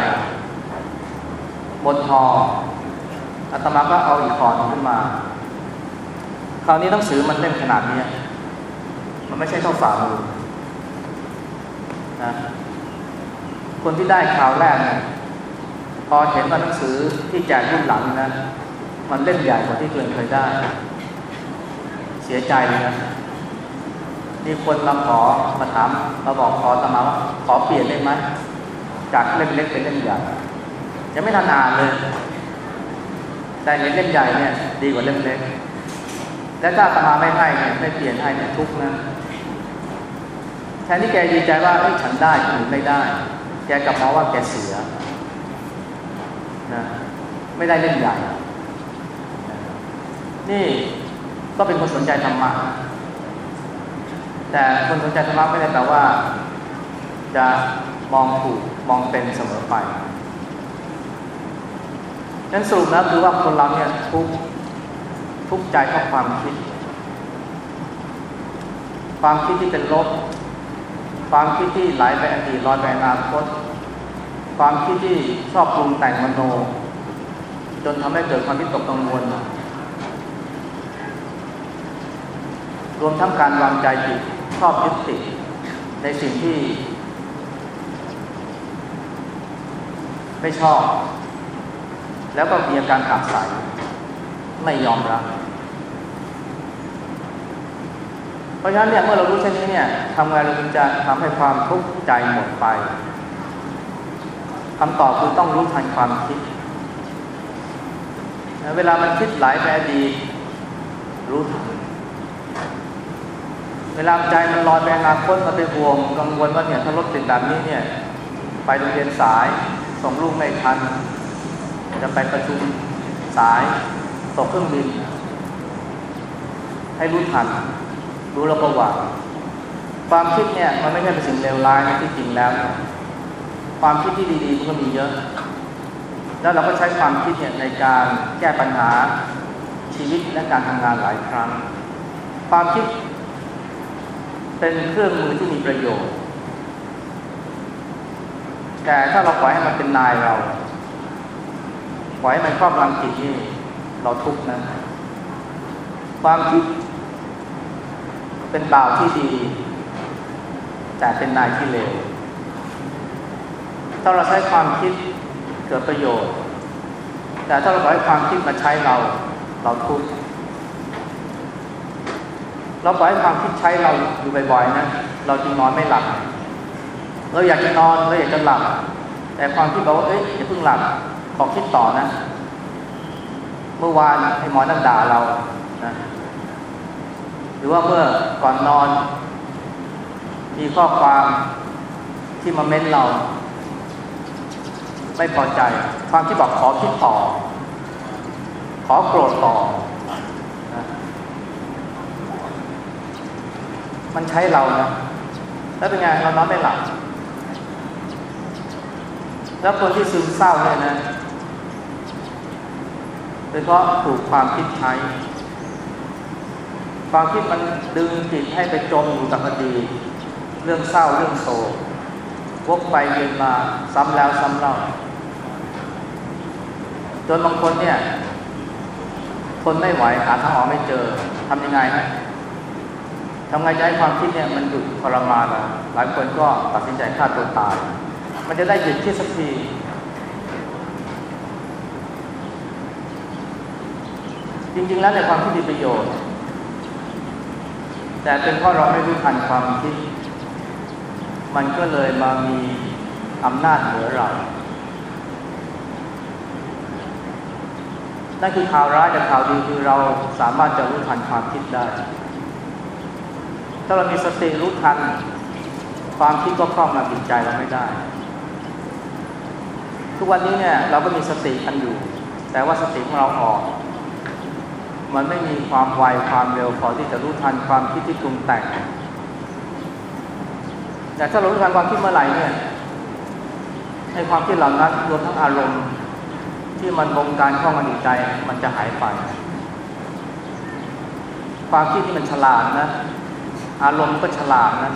บนทออาตมาก็เอาอีกคอนขึ้นมา คราวนี้หนังสือมันเล่มขนาดนี้ มันไม่ใช่เท่าฝ่ามือนะ คนที่ได้ข่าวแรกเนี่ยพอเห็นว่าหนังสือที่แจกรุ่นหลังนะมันเล่มใหญ่กว่าที่เคยเคยได้ เสียใจเลยนะมีคนมาขอมาถามมาบอกขอตมาว่าขอเปลี่ยนได้ไหมจากเล่มเล็กเป็นเล่มใหญ่ยังไม่ทันอ่านเลย แต่เห็นเล่มใหญ่เนี่ย ดีกว่าเล่มเล็กและถ้าตมาไม่ให้เนี่ยไม่เปลี่ยนให้เนี่ยทุกข์นะแทนที่แกดีใจว่าฉันได้คนอื่นไม่ได้ แกกลับมองว่าแกเสียนะไม่ได้เล่นใหญ่ นี่ก็เป็นคนสนใจธรรมะ แต่คนสนใจธรรมะไม่ได้แปลว่า จะมองถูกมองเป็นเสมอไปนั้นสรุปแล้วคือว่าคนเราเนี่ยทุกทุกใจเพราะความคิด ความคิดที่เป็นลบ ความคิดที่ไหลไปอดีตลอยไปอนาคต ความคิดที่ชอบปรุงแต่งมโน จนทำให้เกิดความวิตกกังวล รวมทั้งการวางใจผิดชอบยึดติดในสิ่งที่ ไม่ชอบ แล้วก็มีอาการขับใสไม่ยอมรับ เพราะฉะนั้นเนี่ยเมื่อเรารู้เช่นนี้เนี่ยทำไงเราจึงจะทำให้ความทุกข์ใจหมดไปคำตอบคือต้องรู้ทันความคิด เวลามันคิดหลายแปรดีรู้ทันเวลาใจมันลอยไปอนาคตมันไปห่วงกังวลว่าเนี่ยถ้ารถติดแบบนี้เนี่ยไปโรงเรียนสายส่งลูกไม่ทัน จะไปประชุมสายตกเครื่องบิน ให้รู้ทัน รู้แล้วก็วางความคิดเนี่ยมันไม่ใช่เป็นสิ่งเลวร้ายนะที่จริงแล้วความคิดที่ดีๆมันก็มีเยอะ แล้วเราก็ใช้ความคิดเนี่ยในการแก้ปัญหาชีวิตและการทำงานหลายครั้ง ความคิดเป็นเครื่องมือที่มีประโยชน์ แต่ถ้าเราปล่อยให้มันเป็นนายเรา ปล่อยให้มันครอบงำจิตนี่เราทุกข์นะ ความคิด เป็นบ่าวที่ดี แต่เป็นนายที่เลวถ้าเราใช้ความคิดเกิดประโยชน์ แต่ถ้าเราปล่อยความคิดมาใช้เราเราทุกข์เราปล่อยความคิดใช้เราอยู่บ่อยๆนะเราจึงนอนไม่หลับเราอยากจะนอนเราอยากจะหลับ แต่ความคิดบอกว่าเอ้ยอย่าเพิ่งหลับขอคิดต่อนะ เมื่อวานไอ้หมอนั่นด่าเรานะ หรือว่าเมื่อก่อนนอน มีข้อความที่มาเม้นเรา ไม่พอใจ ความที่บอกขอคิดต่อ ขอโกรธต่อนะมันใช้เรานะแล้วเป็นไงเรานอนไม่หลับแล้วคนที่ซึมเศร้าเนี่ยนะเป็นเพราะถูกความคิดใช้ ความคิดมันดึงจิตให้ไปจมอยู่กับอดีตเรื่องเศร้าเรื่องโศกวกไปเวียนมาซ้ำแล้วซ้ำเล่าจนบางคนเนี่ยทนไม่ไหวหาทางออกไม่เจอทำยังไงฮะทำไงจะให้ความคิดเนี่ยมันหยุดทรมานเราหลายคนก็ตัดสินใจฆ่าตัวตาย มันจะได้หยุดที่สักทีจริงๆแล้วในความคิดมีประโยชน์ แต่เป็นเพราะเราไม่รู้ทันความคิด มันก็เลยมามีอำนาจเหนือเรา นั่นคือข่าวร้ายแต่ข่าวดีคือเราสามารถจะรู้ทันความคิดได้ ถ้าเรามีสติรู้ทัน ความคิดก็ครอบงำจิตใจเราไม่ได้ ทุกวันนี้เนี่ยเราก็มีสติกันอยู่ แต่ว่าสติของเราอ่อก มันไม่มีความไวความเร็วพอที่จะรู้ทันความคิดที่ปรุงแต่งแต่ถ้าเรารู้ทันความคิดเมื่อไหร่เนี่ยให้ความคิดเหล่านั้นรวมทั้งอารมณ์ที่มันบงการเข้ามาในใจมันจะหายไป ความคิดที่มันฉลาดนะ อารมณ์ก็ฉลาดนะ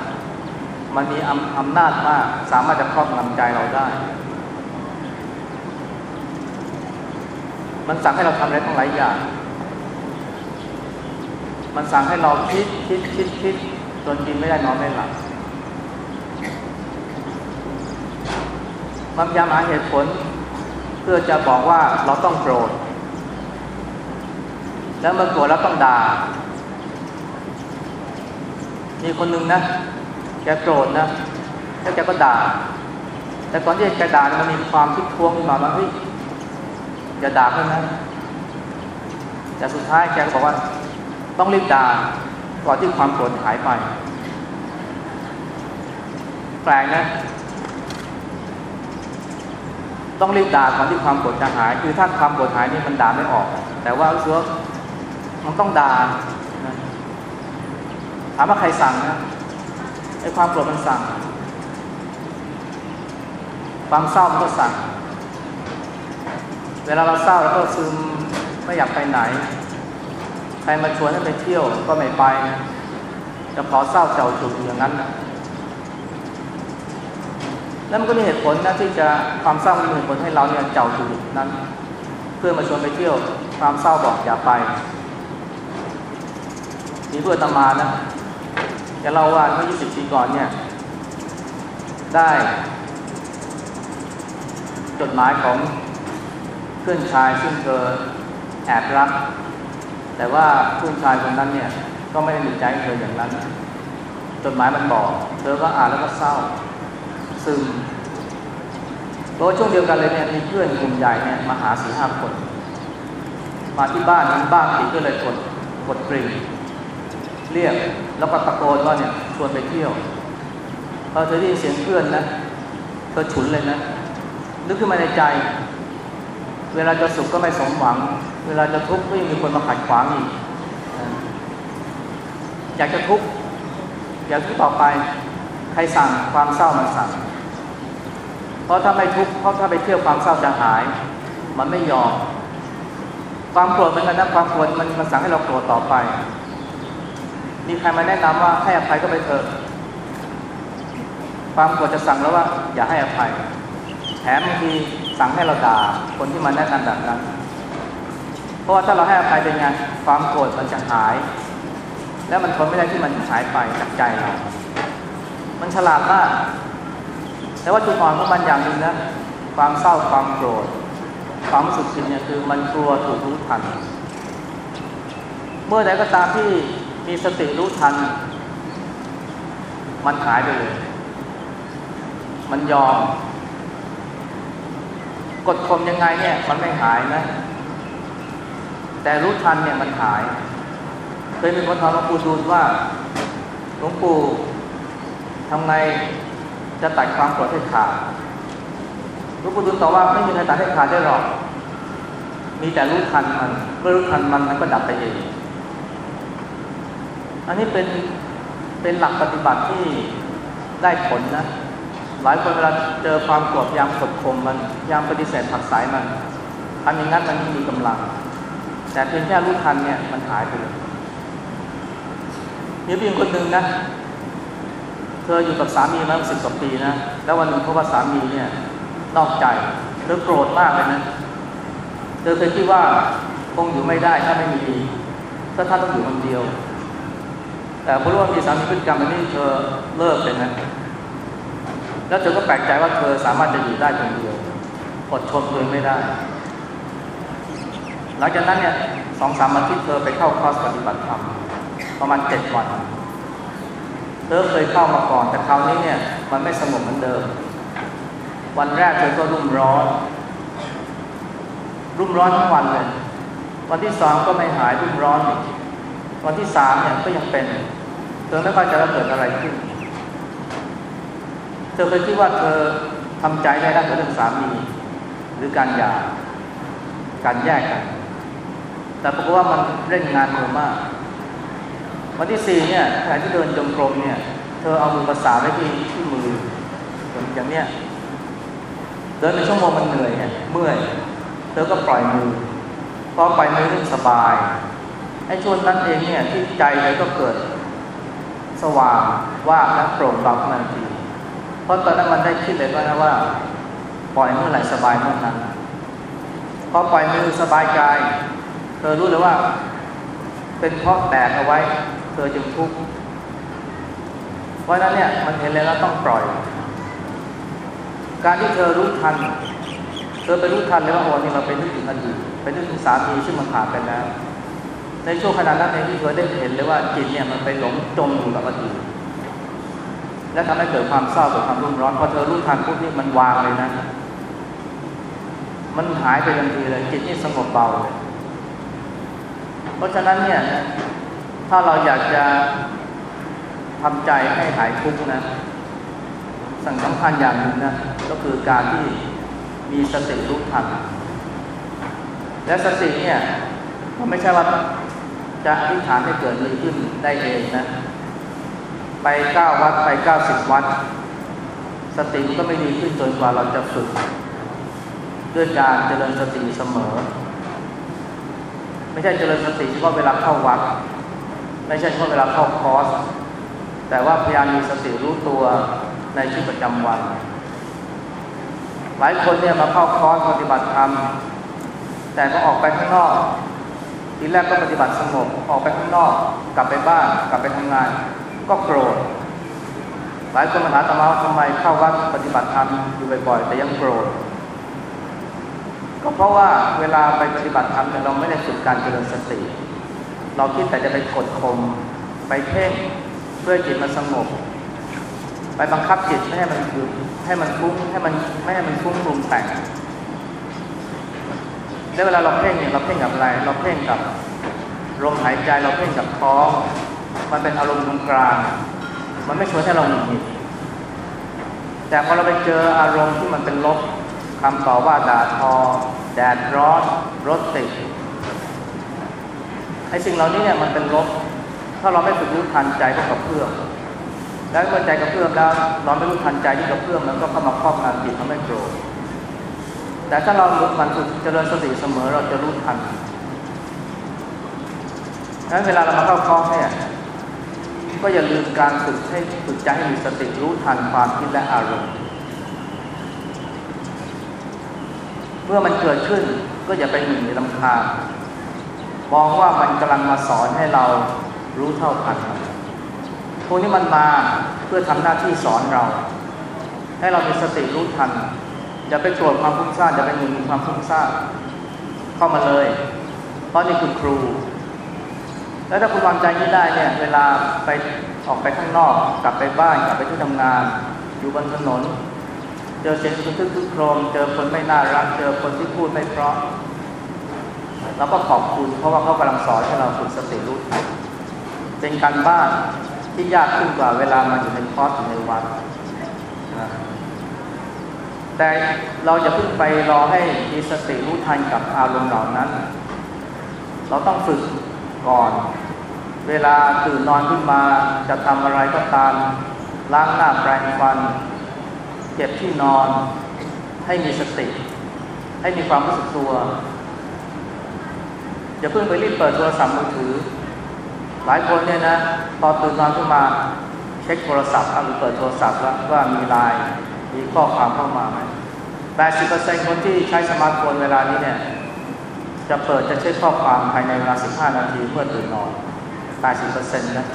มันมีอำอำนาจมากสามารถจะครอบงำใจเราได้ มันสั่งให้เราทำอะไรทั้งหลายอย่าง มันสั่งให้เราคิดคิดคิดคิดจนกินไม่ได้นอนไม่หลับมันพยายามหาเหตุผล เพื่อจะบอกว่าเราต้องโกรธแล้วมื่อโกรธแล้วต้องด่า มีคนหนึ่งนะแกโกรธนะแล้วแกก็ด่า แต่ก่อนที่แกด่ามันมีความคิดทวงขึ้นมาว่าเฮ้ยอย่าด่าเพื่อนนะแต่สุดท้ายแกก็บอกว่า ต้องรีบด่าก่อนที่ความโกรธหายไป แปลกนะ ต้องรีบด่าก่อนที่ความโกรธจะหาย คือถ้าความโกรธหายนี่มันด่าไม่ออก แต่ว่ารู้สึกมันต้องด่าถามว่าใครสั่งนะไอ้ความโกรธมันสั่ง ความเศร้ามันก็สั่ง เวลาเราเศร้าเราก็ซึมไม่อยากไปไหน ใครมาชวนให้ไปเที่ยวก็ไม่ไปนะจะขอเศร้าเจ้าจุดอย่างนั้นนะแล้วมันก็มีเหตุผลนะที่จะความเศร้ามีเหตุผลให้เราเนี่ยเจ้าจุดนั้น เพื่อมาชวนไปเที่ยว ความเศร้าบอกอย่าไปมีเพื่อนตมานะแกเล่าว่าเมื่อ 20 ปีก่อนเนี่ย ได้จดหมายของเพื่อนชายซึ่งเธอแอบรัก แต่ว่าเพื่อนชายคนนั้นเนี่ยก็ไม่ได้มีใจให้เธออย่างนั้นจดหมายมันบอก เธอก็อ่านแล้วก็เศร้า ซึมเพราะช่วงเดียวกันเลยเนี่ยมีเพื่อนกลุ่มใหญ่เนี่ยมาหาสี่ห้าคน มาที่บ้านนั้นบ้านติดก็เลยกดกดกริ่งเรียกแล้วก็ตะโกนว่าเนี่ยชวนไปเที่ยวพอเธอได้ยินเสียงเพื่อนนะเธอฉุนเลยนะนึกขึ้นมาในใจ เวลาจะสุขก็ไม่สมหวัง เวลาจะทุกข์ก็ยังมีคนมาขัดขวางอีก อยากจะทุกข์อยากทุกข์ต่อไปใครสั่งความเศร้ามันสั่ง เพราะถ้าไม่ทุกข์เพราะถ้าไปเที่ยวความเศร้าจะหาย มันไม่ยอม ความโกรธเหมือนกันนะความโกรธมันมันสั่งให้เราโกรธต่อไป มีใครมาแนะนำว่าให้อภัยก็ไปเถอะความโกรธจะสั่งแล้วว่า อย่าให้อภัย แถมบางที สั่งให้เราด่าคนที่มาแนะนำแบบนั้น เพราะว่าถ้าเราให้อภัยเป็นไงความโกรธมันจะหาย แล้วมันทนไม่ได้ที่มันหายไปจากใจเรา มันฉลาดมาก แต่ว่าจุดอ่อนของมันอย่างหนึ่งนะความเศร้าความโกรธความรู้สึกผิดเนี่ยคือมันกลัวถูกรู้ทัน เมื่อใดก็ตามที่มีสติรู้ทัน มันหายไปเลย มันยอม กดข่มยังไงเนี่ยมันไม่หายนะแต่รู้ทันเนี่ยมันหาย เคยมีคนถามหลวงปู่ดูลว่าหลวงปู่ทำไงจะตัดความโกรธให้ขาดหลวงปู่ดูลตอบว่าไม่มีใครตัดให้ขาดได้หรอก มีแต่รู้ทันมันเมื่อรู้ทันมันมันก็ดับไปเองอันนี้เป็นเป็นหลักปฏิบัติที่ได้ผลนะ หลายคนเวลาเจอความโกรธยามกดข่มมันยามปฏิเสธผักสายมันทำอย่างนั้นมันไม่มีกำลัง แต่เพียงแค่รู้ทันเนี่ยมันหายไปเลยมีผู้หญิงคนหนึ่งนะเธออยู่กับสามีมาสิบกว่าปีนะแล้ววันหนึ่งเพราะว่าสามีเนี่ยนอกใจเธอโกรธมากเลยนะเธอเคยคิดว่าคงอยู่ไม่ได้ถ้าไม่มีถ้าท่านต้องอยู่คนเดียว แต่พอรู้ว่ามีสามีพฤติกรรมแบบนี้เธอเลิกเลยนะ แล้วเธอก็แปลกใจว่าเธอสามารถจะอยู่ได้คนเดียวอดทนตัวเองไม่ได้ หลังจากนั้นเนี่ยสองสามอาทิตย์เธอไปเข้าคอร์สปฏิบัติธรรมประมาณเจ็ดวัน เธอเคยเข้ามาก่อน แต่คราวนี้เนี่ยมันไม่สงบเหมือนเดิม วันแรกเธอก็รุ่มร้อน รุ่มร้อนทั้งวันเลย วันที่สองก็ไม่หายรุ่มร้อนอีกวันที่สามเนี่ยก็ยังเป็น เธอไม่เข้าใจว่าเกิดอะไรขึ้น เธอเคยคิดว่าเธอทำใจได้แล้วกับเรื่องสามี หรือการหย่าการแยกกัน แต่ปรากฏว่ามันเร่งงานเธอมาก วันที่สี่เนี่ยแทนที่เดินจงกรมเนี่ย เธอเอามือประสานไว้ที่ที่มืออย่างเนี้ยเดินเป็นชั่วโมงมันเหนื่อยไงเมื่อยเธอก็ปล่อยมือพอปล่อยมือนี่สบายไอ้ช่วงนั้นเองเนี่ยที่ใจเลยก็เกิด สว่างว่างและโปร่งเบาขึ้นมาทันที เพราะตอนนั้นมันได้คิดเลยว่านะว่าปล่อยเมื่อไหร่สบายเมื่อนั้นพอปล่อยมือสบายกาย เธอรู้เลยว่า เป็นเพราะแบกเอาไว้ เธอจึงทุกข์เพราะนั้นเนี่ยมันเห็นเลยแล้วต้องปล่อย การที่เธอรู้ทัน เธอไปรู้ทันเลยว่าโอ้นี่เราไปนึกถึงอดีตไปนึกถึงสามีซึ่งมันผ่านไปแล้ว ในช่วงขณะนั้นเองที่เธอได้เห็นเลยว่าจิตเนี่ยมันไปหลงจมอยู่กับอดีต และทำให้เกิดความเศร้าเกิดความรุ่มร้อนพอเธอรู้ทันปุ๊บนี่มันวางเลยนะ มันหายไปทันทีเลยจิตนี่สงบเบาเลยเพราะฉะนั้นเนี่ยถ้าเราอยากจะทำใจให้หายทุกข์นะสิ่งสำคัญอย่างหนึ่งนะก็คือการที่มีสติรู้ทันและสติเนี่ยมันไม่ใช่ว่าจะอธิษฐานให้เกิดมีขึ้นได้เองนะ ไปเก้าวัดไปเก้าสิบวัด สติมันก็ไม่ดีขึ้นจนกว่าเราจะฝึก ด้วยการเจริญสติเสมอ ไม่ใช่เจริญสติเฉพาะเวลาเข้าวัด ไม่ใช่เฉพาะเวลาเข้าคอร์สแต่ว่าพยายามมีสติรู้ตัวในชีวิตประจำวัน หลายคนเนี่ยมาเข้าคอร์สปฏิบัติธรรมแต่ก็ออกไปข้างนอก ทีแรกก็ปฏิบัติสงบออกไปข้างนอก กลับไปบ้าน กลับไปทำงาน ก็โกรธหลายคนมาถามตมาทำไมเข้าวัดปฏิบัติธรรมอยู่บ่อยๆแต่ยังโกรธก็เพราะว่าเวลาไปปฏิบัติธรรมเนี่ยเราไม่ได้ฝึกการเจริญสติ เราคิดแต่จะไปกดข่มไปเพ่งเพื่อจิตมันสงบ ไปบังคับจิตไม่ให้มันคือให้มันฟุ้งให้มันไม่ให้มันฟุ้งปรุงแต่งแล้วเวลาเราเพ่งเนี่ยเราเพ่งกับอะไร เราเพ่งกับลมหายใจเราเพ่งกับท้อง มันเป็นอารมณ์ตรงกลาง มันไม่ชวนให้เราหงุดหงิดแต่พอเราไปเจออารมณ์ที่มันเป็นลบคำต่อว่าด่าทอ แดดร้อนรถติดไอ้สิ่งเหล่านี้เนี่ยมันเป็นลบ ถ้าเราไม่ฝึกรู้ทันใจก็กระเพื่อมแล้วเมื่อใจกระเพื่อมแล้วเราไม่รู้ทันใจที่กระเพื่อมมันก็เข้ามาครอบงำจิตทำให้โกรธแต่ถ้าเรามันฝึกเจริญสติเสมอเราจะรู้ทันงั้นเวลาเรามาเข้าคอร์สเนี่ย ก็อย่าลืมการฝึกให้ฝึกใจให้มีสติรู้ทันความคิดและอารมณ์ เมื่อมันเกิดขึ้นก็อย่าไปหมิ่นในลำคาญมองว่ามันกำลังมาสอนให้เรารู้เท่าทันมันพวกนี้มันมาเพื่อทำหน้าที่สอนเรา ให้เรามีสติรู้ทันอย่าไปโกรธความฟุ้งซ่านอย่าไปหนุนความฟุ้งซ่านเข้ามาเลย เพราะนี่คือครู แล้วถ้าคุณวางใจนี้ได้เนี่ย เวลาไปออกไปข้างนอก กลับไปบ้านกลับไปที่ทำงาน อยู่บนถนน เจอเสียงคึกคึกโครม เจอคนไม่น่ารัก เจอคนที่พูดไม่เพราะเราก็ขอบคุณเพราะว่าเขากำลังสอนให้เราฝึกสติรู้ทันเป็นการบ้านที่ยากขึ้นกว่าเวลามาอยู่ในคอร์สอยู่ในวัดนะแต่เราจะพึ่งไปรอให้มีสติรู้ทันกับอารมณ์เหล่านั้น เราต้องฝึก ก่อน เวลาตื่นนอนขึ้นมาจะทำอะไรก็ตาม ล้างหน้าแปรงฟัน เก็บที่นอน ให้มีสติ ให้มีความรู้สึกตัว อย่าเพิ่งไปรีบเปิดโทรศัพท์มือถือ หลายคนเนี่ยนะพอตื่นนอนขึ้นมา เช็คโทรศัพท์หรือเปิดโทรศัพท์แล้วว่ามีไลน์มีข้อความเข้ามาไหม80%คนที่ใช้สมาร์ทโฟนเวลานี้เนี่ย จะเปิดจะเช็คข้อความภายในเวลา 15 นาทีเพื่อตื่นนอน 80%นะ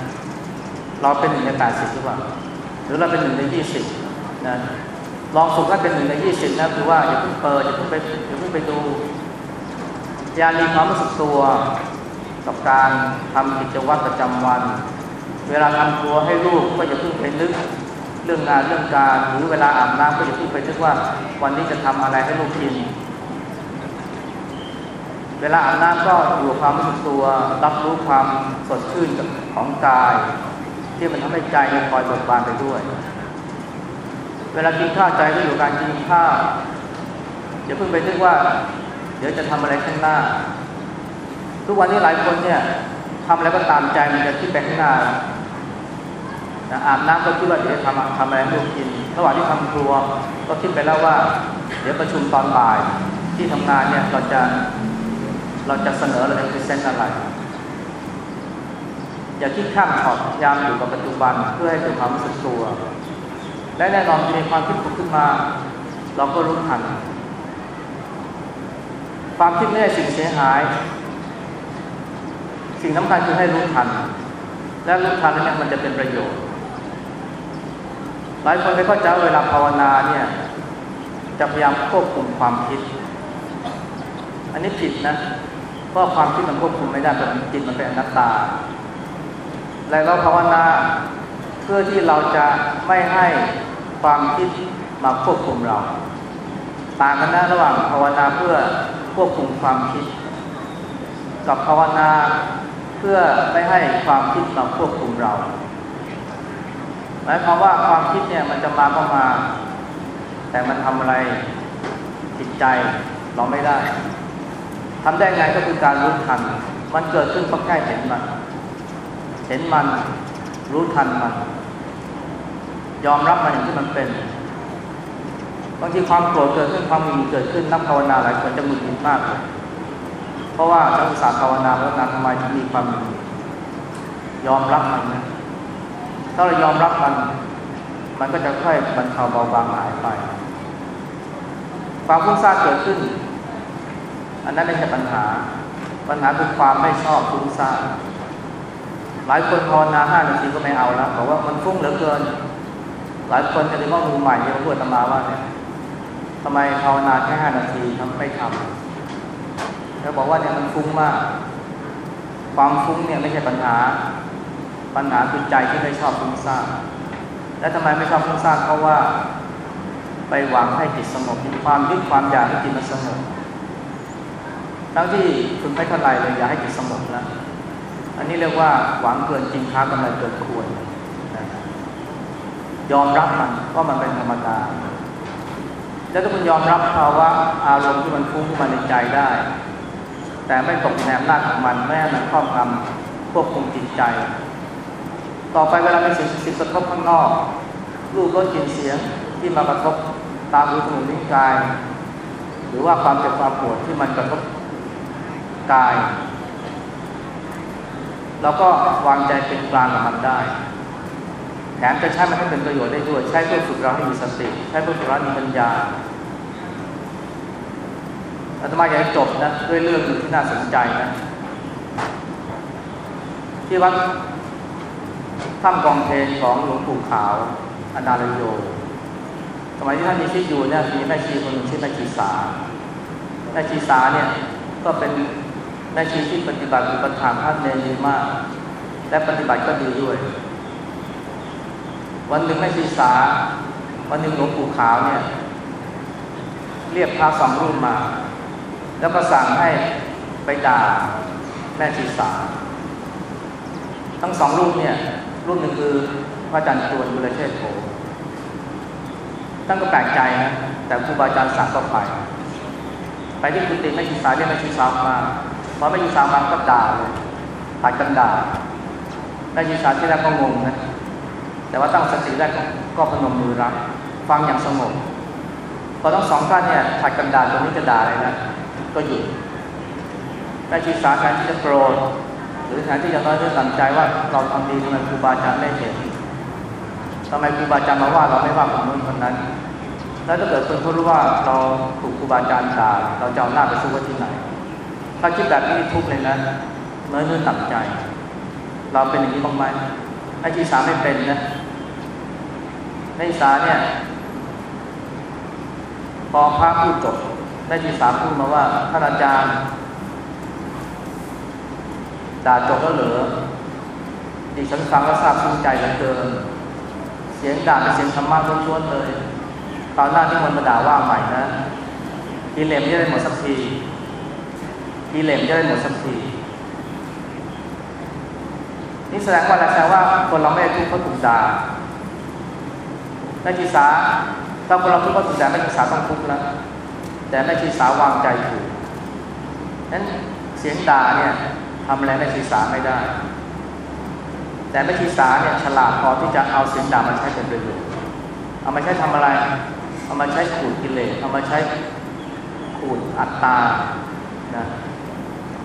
เราเป็นหนึ่งใน 80 หรือเปล่า หรือเราเป็นหนึ่งใน 20 นะ ลองฝึกให้เป็นหนึ่งใน 20 นะคือว่าอย่าเพิ่งเปิดอย่าเพิ่งไปอย่าเพิ่งไปดูอย่ามีความรู้สึกตัวกับการทำกิจวัตรประจำวัน เวลาทำครัวให้ลูกก็อย่าเพิ่งไปนึกเรื่องงานเรื่องการหรือเวลาอาบน้ำก็อย่าเพิ่งไปนึกว่า วันนี้จะทำอะไรให้ลูกกิน เวลาอาบน้ำก็อยู่ความรู้สึกตัว รับรู้ความสดชื่นของกาย ที่มันทำให้ใจคอยเบิกบานไปด้วย เวลากินข้าวใจก็อยู่การกินข้าวอย่าเพิ่งไปนึกว่า เดี๋ยวจะทำอะไรข้างหน้า ทุกวันนี้หลายคนเนี่ยทำอะไรก็ตามใจมันจะคิดไปข้างหน้านะอาบน้ำก็คิดว่าเดี๋ยวทำทำอะไรให้ลูกกิน ระหว่างที่ทำครัว ก็คิดไปแล้วว่า เดี๋ยวประชุมตอนบ่ายที่ทำงานเนี่ยเราจะ เราจะเสนออะไรเป็นเซนอะไร อย่าคิดข้ามขอบพยายามอยู่กับปัจจุบันเพื่อให้เกิดความรู้สึกตัว และแน่นอนมีความคิดผุดขึ้นมา เราก็รู้ทัน ความคิดไม่ใช่สิ่งเสียหาย สิ่งสำคัญคือให้รู้ทัน และรู้ทันแล้วเนี่ยมันจะเป็นประโยชน์ หลายคนไม่เข้าใจเวลาภาวนาเนี่ยจะพยายามควบคุมความคิด อันนี้ผิดนะ เพราะความคิดมันควบคุมไม่ได้แต่จิตมันเป็นอนัตตา และเราภาวนาเพื่อที่เราจะไม่ให้ความคิดมาควบคุมเรา ต่างกันนะระหว่างภาวนาเพื่อควบคุมความคิด กับภาวนาเพื่อไม่ให้ความคิดมาควบคุมเราหมายความว่าความคิดเนี่ยมันจะมาก็มา แต่มันทำอะไรจิตใจเราไม่ได้ ทำได้ไงก็คือการรู้ทัน มันเกิดขึ้นก็แค่เห็นมัน เห็นมันรู้ทันมัน ยอมรับมันอย่างที่มันเป็นบางทีความโกรธเกิดขึ้นความมีเกิดขึ้นนักภาวนาหลายคนจะมึนงุดมากเลยเพราะว่านักศึกษาภาวนาภาวนาทำไมถึงมีความมียอมรับมันนะถ้าเรายอมรับมัน มันก็จะค่อยบรรเทาเบาบางหายไป ความฟุ้งซ่านเกิดขึ้น อันนั้นไม่ใช่ปัญหา ปัญหาคือความไม่ชอบฟุ้งซ่านหลายคนภาวนาห้านาทีก็ไม่เอาแล้วบอกว่ามันฟุ้งเหลือเกิน หลายคนจะเรียกว่ามือใหม่เนี่ยพูดตมาว่าเนี่ยทำไมภาวนาแค่ห้านาทีทำไม่ทำแล้วบอกว่าเนี่ยมันฟุ้งมาก ความฟุ้งเนี่ยไม่ใช่ปัญหา ปัญหาคือใจที่ไม่ชอบฟุ้งซ่านและทำไมไม่ชอบฟุ้งซ่านเพราะว่า ไปหวังให้จิตสงบมีความยึดความอยากให้จิตมันสงบ ทั้งที่ฝึกไม่เท่าไรเลยอยากให้จิตสงบแล้วอันนี้เรียกว่าหวังเกินจริงค้ากำไรเกินควรนะยอมรับมันว่ามันเป็นธรรมดาแล้วถ้าคุณยอมรับภาวะอารมณ์ที่มันฟุ้งขึ้นมาในใจได้ แต่ไม่ตกแนมหน้าของมันแม่มันครอบงำควบคุมจิตใจ ต่อไปเวลามีสิ่งสิ่งกระทบข้างนอกรูปรสกลิ่นเสียงที่มากระทบตามรูจมูกนิ้วกาย หรือว่าความเจ็บความปวดที่มันกระทบ กายเราก็วางใจเป็นกลางกับมันได้แถมจะใช้มันให้เป็นประโยชน์ได้ด้วย ใช้เพื่อฝึกเราให้มีสติ ใช้เพื่อฝึกเรามีปัญญาอาตมาอยากจบนะด้วยเรื่องที่น่าสนใจนะที่วัดถ้ำกองเพลของหลวงปู่ขาวอนาลโย สมัยที่ท่านมีชีวิตอยู่เนี่ยมีแม่ชีคนหนึ่งชื่อแม่ชีสาแม่ชีสาเนี่ยก็เป็น ม่ชีที่ปฏิบัติอุปถัมภ์ท่านเนรดีมาก และปฏิบัติก็ดีด้วย วันหนึ่งแม่ชีสา วันหนึ่งหลวงปู่ขาวเนี่ย เรียกพระสองรูปมา แล้วก็สั่งให้ไปด่าแม่ชีสา ทั้งสองรูปเนี่ย รูปหนึ่งคือพระอาจารย์จวนบุรเชษโถท่านก็แปลกใจนะแต่ครูบาอาจารย์สั่งก็ไปไปที่กุฏิแม่ชีสาเรียกแม่ชีสามา พอแม่ชีสามาก็ด่าเลยผัดกันด่าแม่ชีสาที่แรกก็งงนะแต่ว่าตั้งสติแรกก็พนมมือรับฟังอย่างสงบพอทั้งสองท่านเนี่ยผัดกันด่าตรงนี้จะด่าอะไรนะก็หยุดแม่ชีสาแทนที่จะโกรธหรือแทนที่จะน้อยเนื้อต่ำใจว่าเราทำดีทำไมครูบาอาจารย์ไม่เห็นทำไมครูบาอาจารย์มาว่าเราไม่ว่าคนนู้นคนนั้น แล้วถ้าเกิดคนเขารู้ว่าเราถูกครูบาอาจารย์ด่าเราจะเอาหน้าไปสู้ว่าที่ไหน ถ้าคิดแบบนี้ทุกเลยนะน้อยเนื้อต่ำใจ เราเป็นอย่างนี้บ้างไหมไอ้ชีสาไม่เป็นนะในชีสาเนี่ยพอพระพูดจบได้ชีสาพูดมาว่าท่านอาจารย์ด่าจบแล้วเหรอดิฉันฟังแล้วทราบซึ้งใจเหลือเกิน เสียงด่าเป็นเสียงธรรมะล้วนๆเลยตอนหน้าที่มันมาด่าว่าใหม่นะกิเลสจะได้หมดสักที กิเลสจะได้หมดสักทีนี่แสดงว่าอะไรแสดงว่าคนเราไม่ได้ทุกข์เพราะถูกด่าแม่ชีสาถ้าคนเราทุกข์เพราะถูกด่าแม่ชีสาต้องทุกข์แล้วแต่แม่ชีสาวางใจถูกนั้นเสียงด่าเนี่ยทำอะไรแม่ชีสาไม่ได้ แต่แม่ชีสาเนี่ยฉลาดพอที่จะเอาเสียงด่ามาใช้เป็นประโยชน์เอามาใช้ทำอะไร เอามาใช้ขูดกิเลสเอามาใช้ขูดอัตตานะ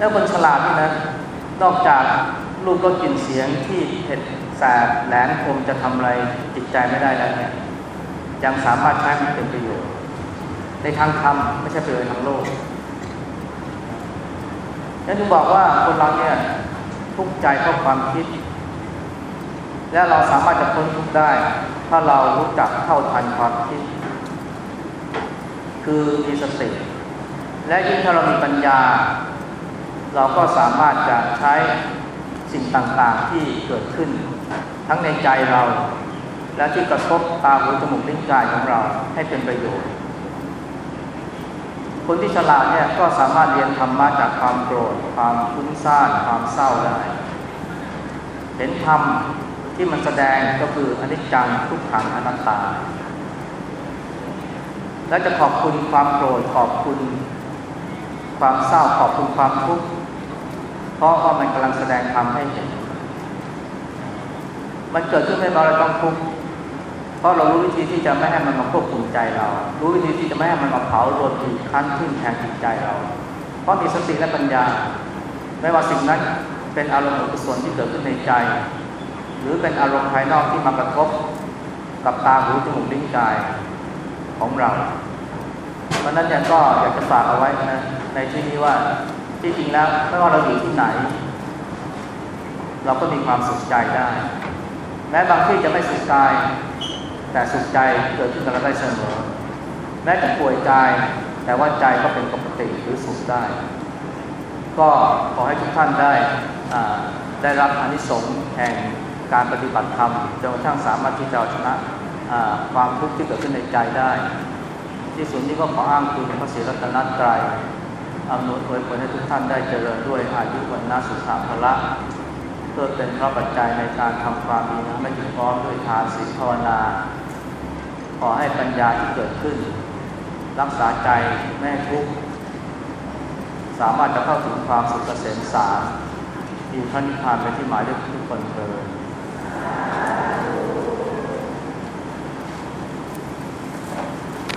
แล้วคนฉลาดนี่นะ นอกจากรูปรสกลิ่นเสียงที่เผ็ดแสบแหลมคมจะทำอะไรจิตใจไม่ได้แล้วเนี่ยยังสามารถใช้มันเป็นประโยชน์ ในทางธรรมไม่ใช่ประโยชน์ทางโลกนั่นจึงบอกว่าคนเราเนี่ยทุกข์ใจเพราะความคิด และเราสามารถจะพ้นทุกข์ได้ ถ้าเรารู้จักเท่าทันความคิด คือมีสติและยิ่งถ้าเรามีปัญญา เราก็สามารถจะใช้สิ่งต่างๆที่เกิดขึ้น ทั้งในใจเรา และที่กระทบตาหูจมูกลิ้นกายของเราให้เป็นประโยชน์ คนที่ฉลาดเนี่ยก็สามารถเรียนธรรมะจากความโกรธ ความฟุ้งซ่านความเศร้าได้เห็นธรรมที่มันแสดงก็คืออนิจจังทุกขังอนัตตา และจะขอบคุณความโกรธขอบคุณ ความเศร้าขอบคุณความทุกข์ ราะว่ามันกำลังแสดงธรรมให้เห็น มันเกิดขึ้นไม่เราเราต้องทุกข์เพราะเรารู้วิธีที่จะไม่ให้มันมาควบคุมใจเรา รู้วิธีที่จะไม่ให้มันมาเผารนอีกคั้นขึ้นแทนจิตใจเรา เพราะมีสติและปัญญา ไม่ว่าสิ่งนั้นเป็นอารมณ์กุศลที่เกิดขึ้นในใจ หรือเป็นอารมณ์ภายนอกที่มากระทบกับตาหูจมูกลิ้นกายของเราเพราะนั้นเนี่ยก็อยากจะฝากเอาไว้นะในที่นี้ว่า ที่จริงแล้วไม่ว่าเราอยู่ที่ไหน เราก็มีความสุขใจได้แม้บางที่จะไม่สุขกาย แต่สุขใจเกิดขึ้นกับเราได้เสมอแม้จะป่วยกาย แต่ว่าใจก็เป็นปกติหรือสุขได้ ก็ขอให้ทุกท่านได้ได้รับอนิสงส์แห่งการปฏิบัติธรรมจนกระทั่งสามารถที่จะชนะความทุกข์ที่เกิดขึ้นในใจได้ ที่สุดนี้ก็ขออ้างคุณพระศรีรัตนตรัย อำนวยอวยผลให้ทุกท่านได้เจริญด้วยอายุวันนาสุขภาละเพื่อเป็นพระปัจจัยในการทำความดีนั้นไม่ถึงพร้อมด้วยทานศีลภาวนา ขอให้ปัญญาที่เกิดขึ้น รักษาใจแม่ทุกสามารถจะเข้าถึงความสุขเกษมสารมีพระนิพพานเป็นที่หมายด้วยทุกคนเกิด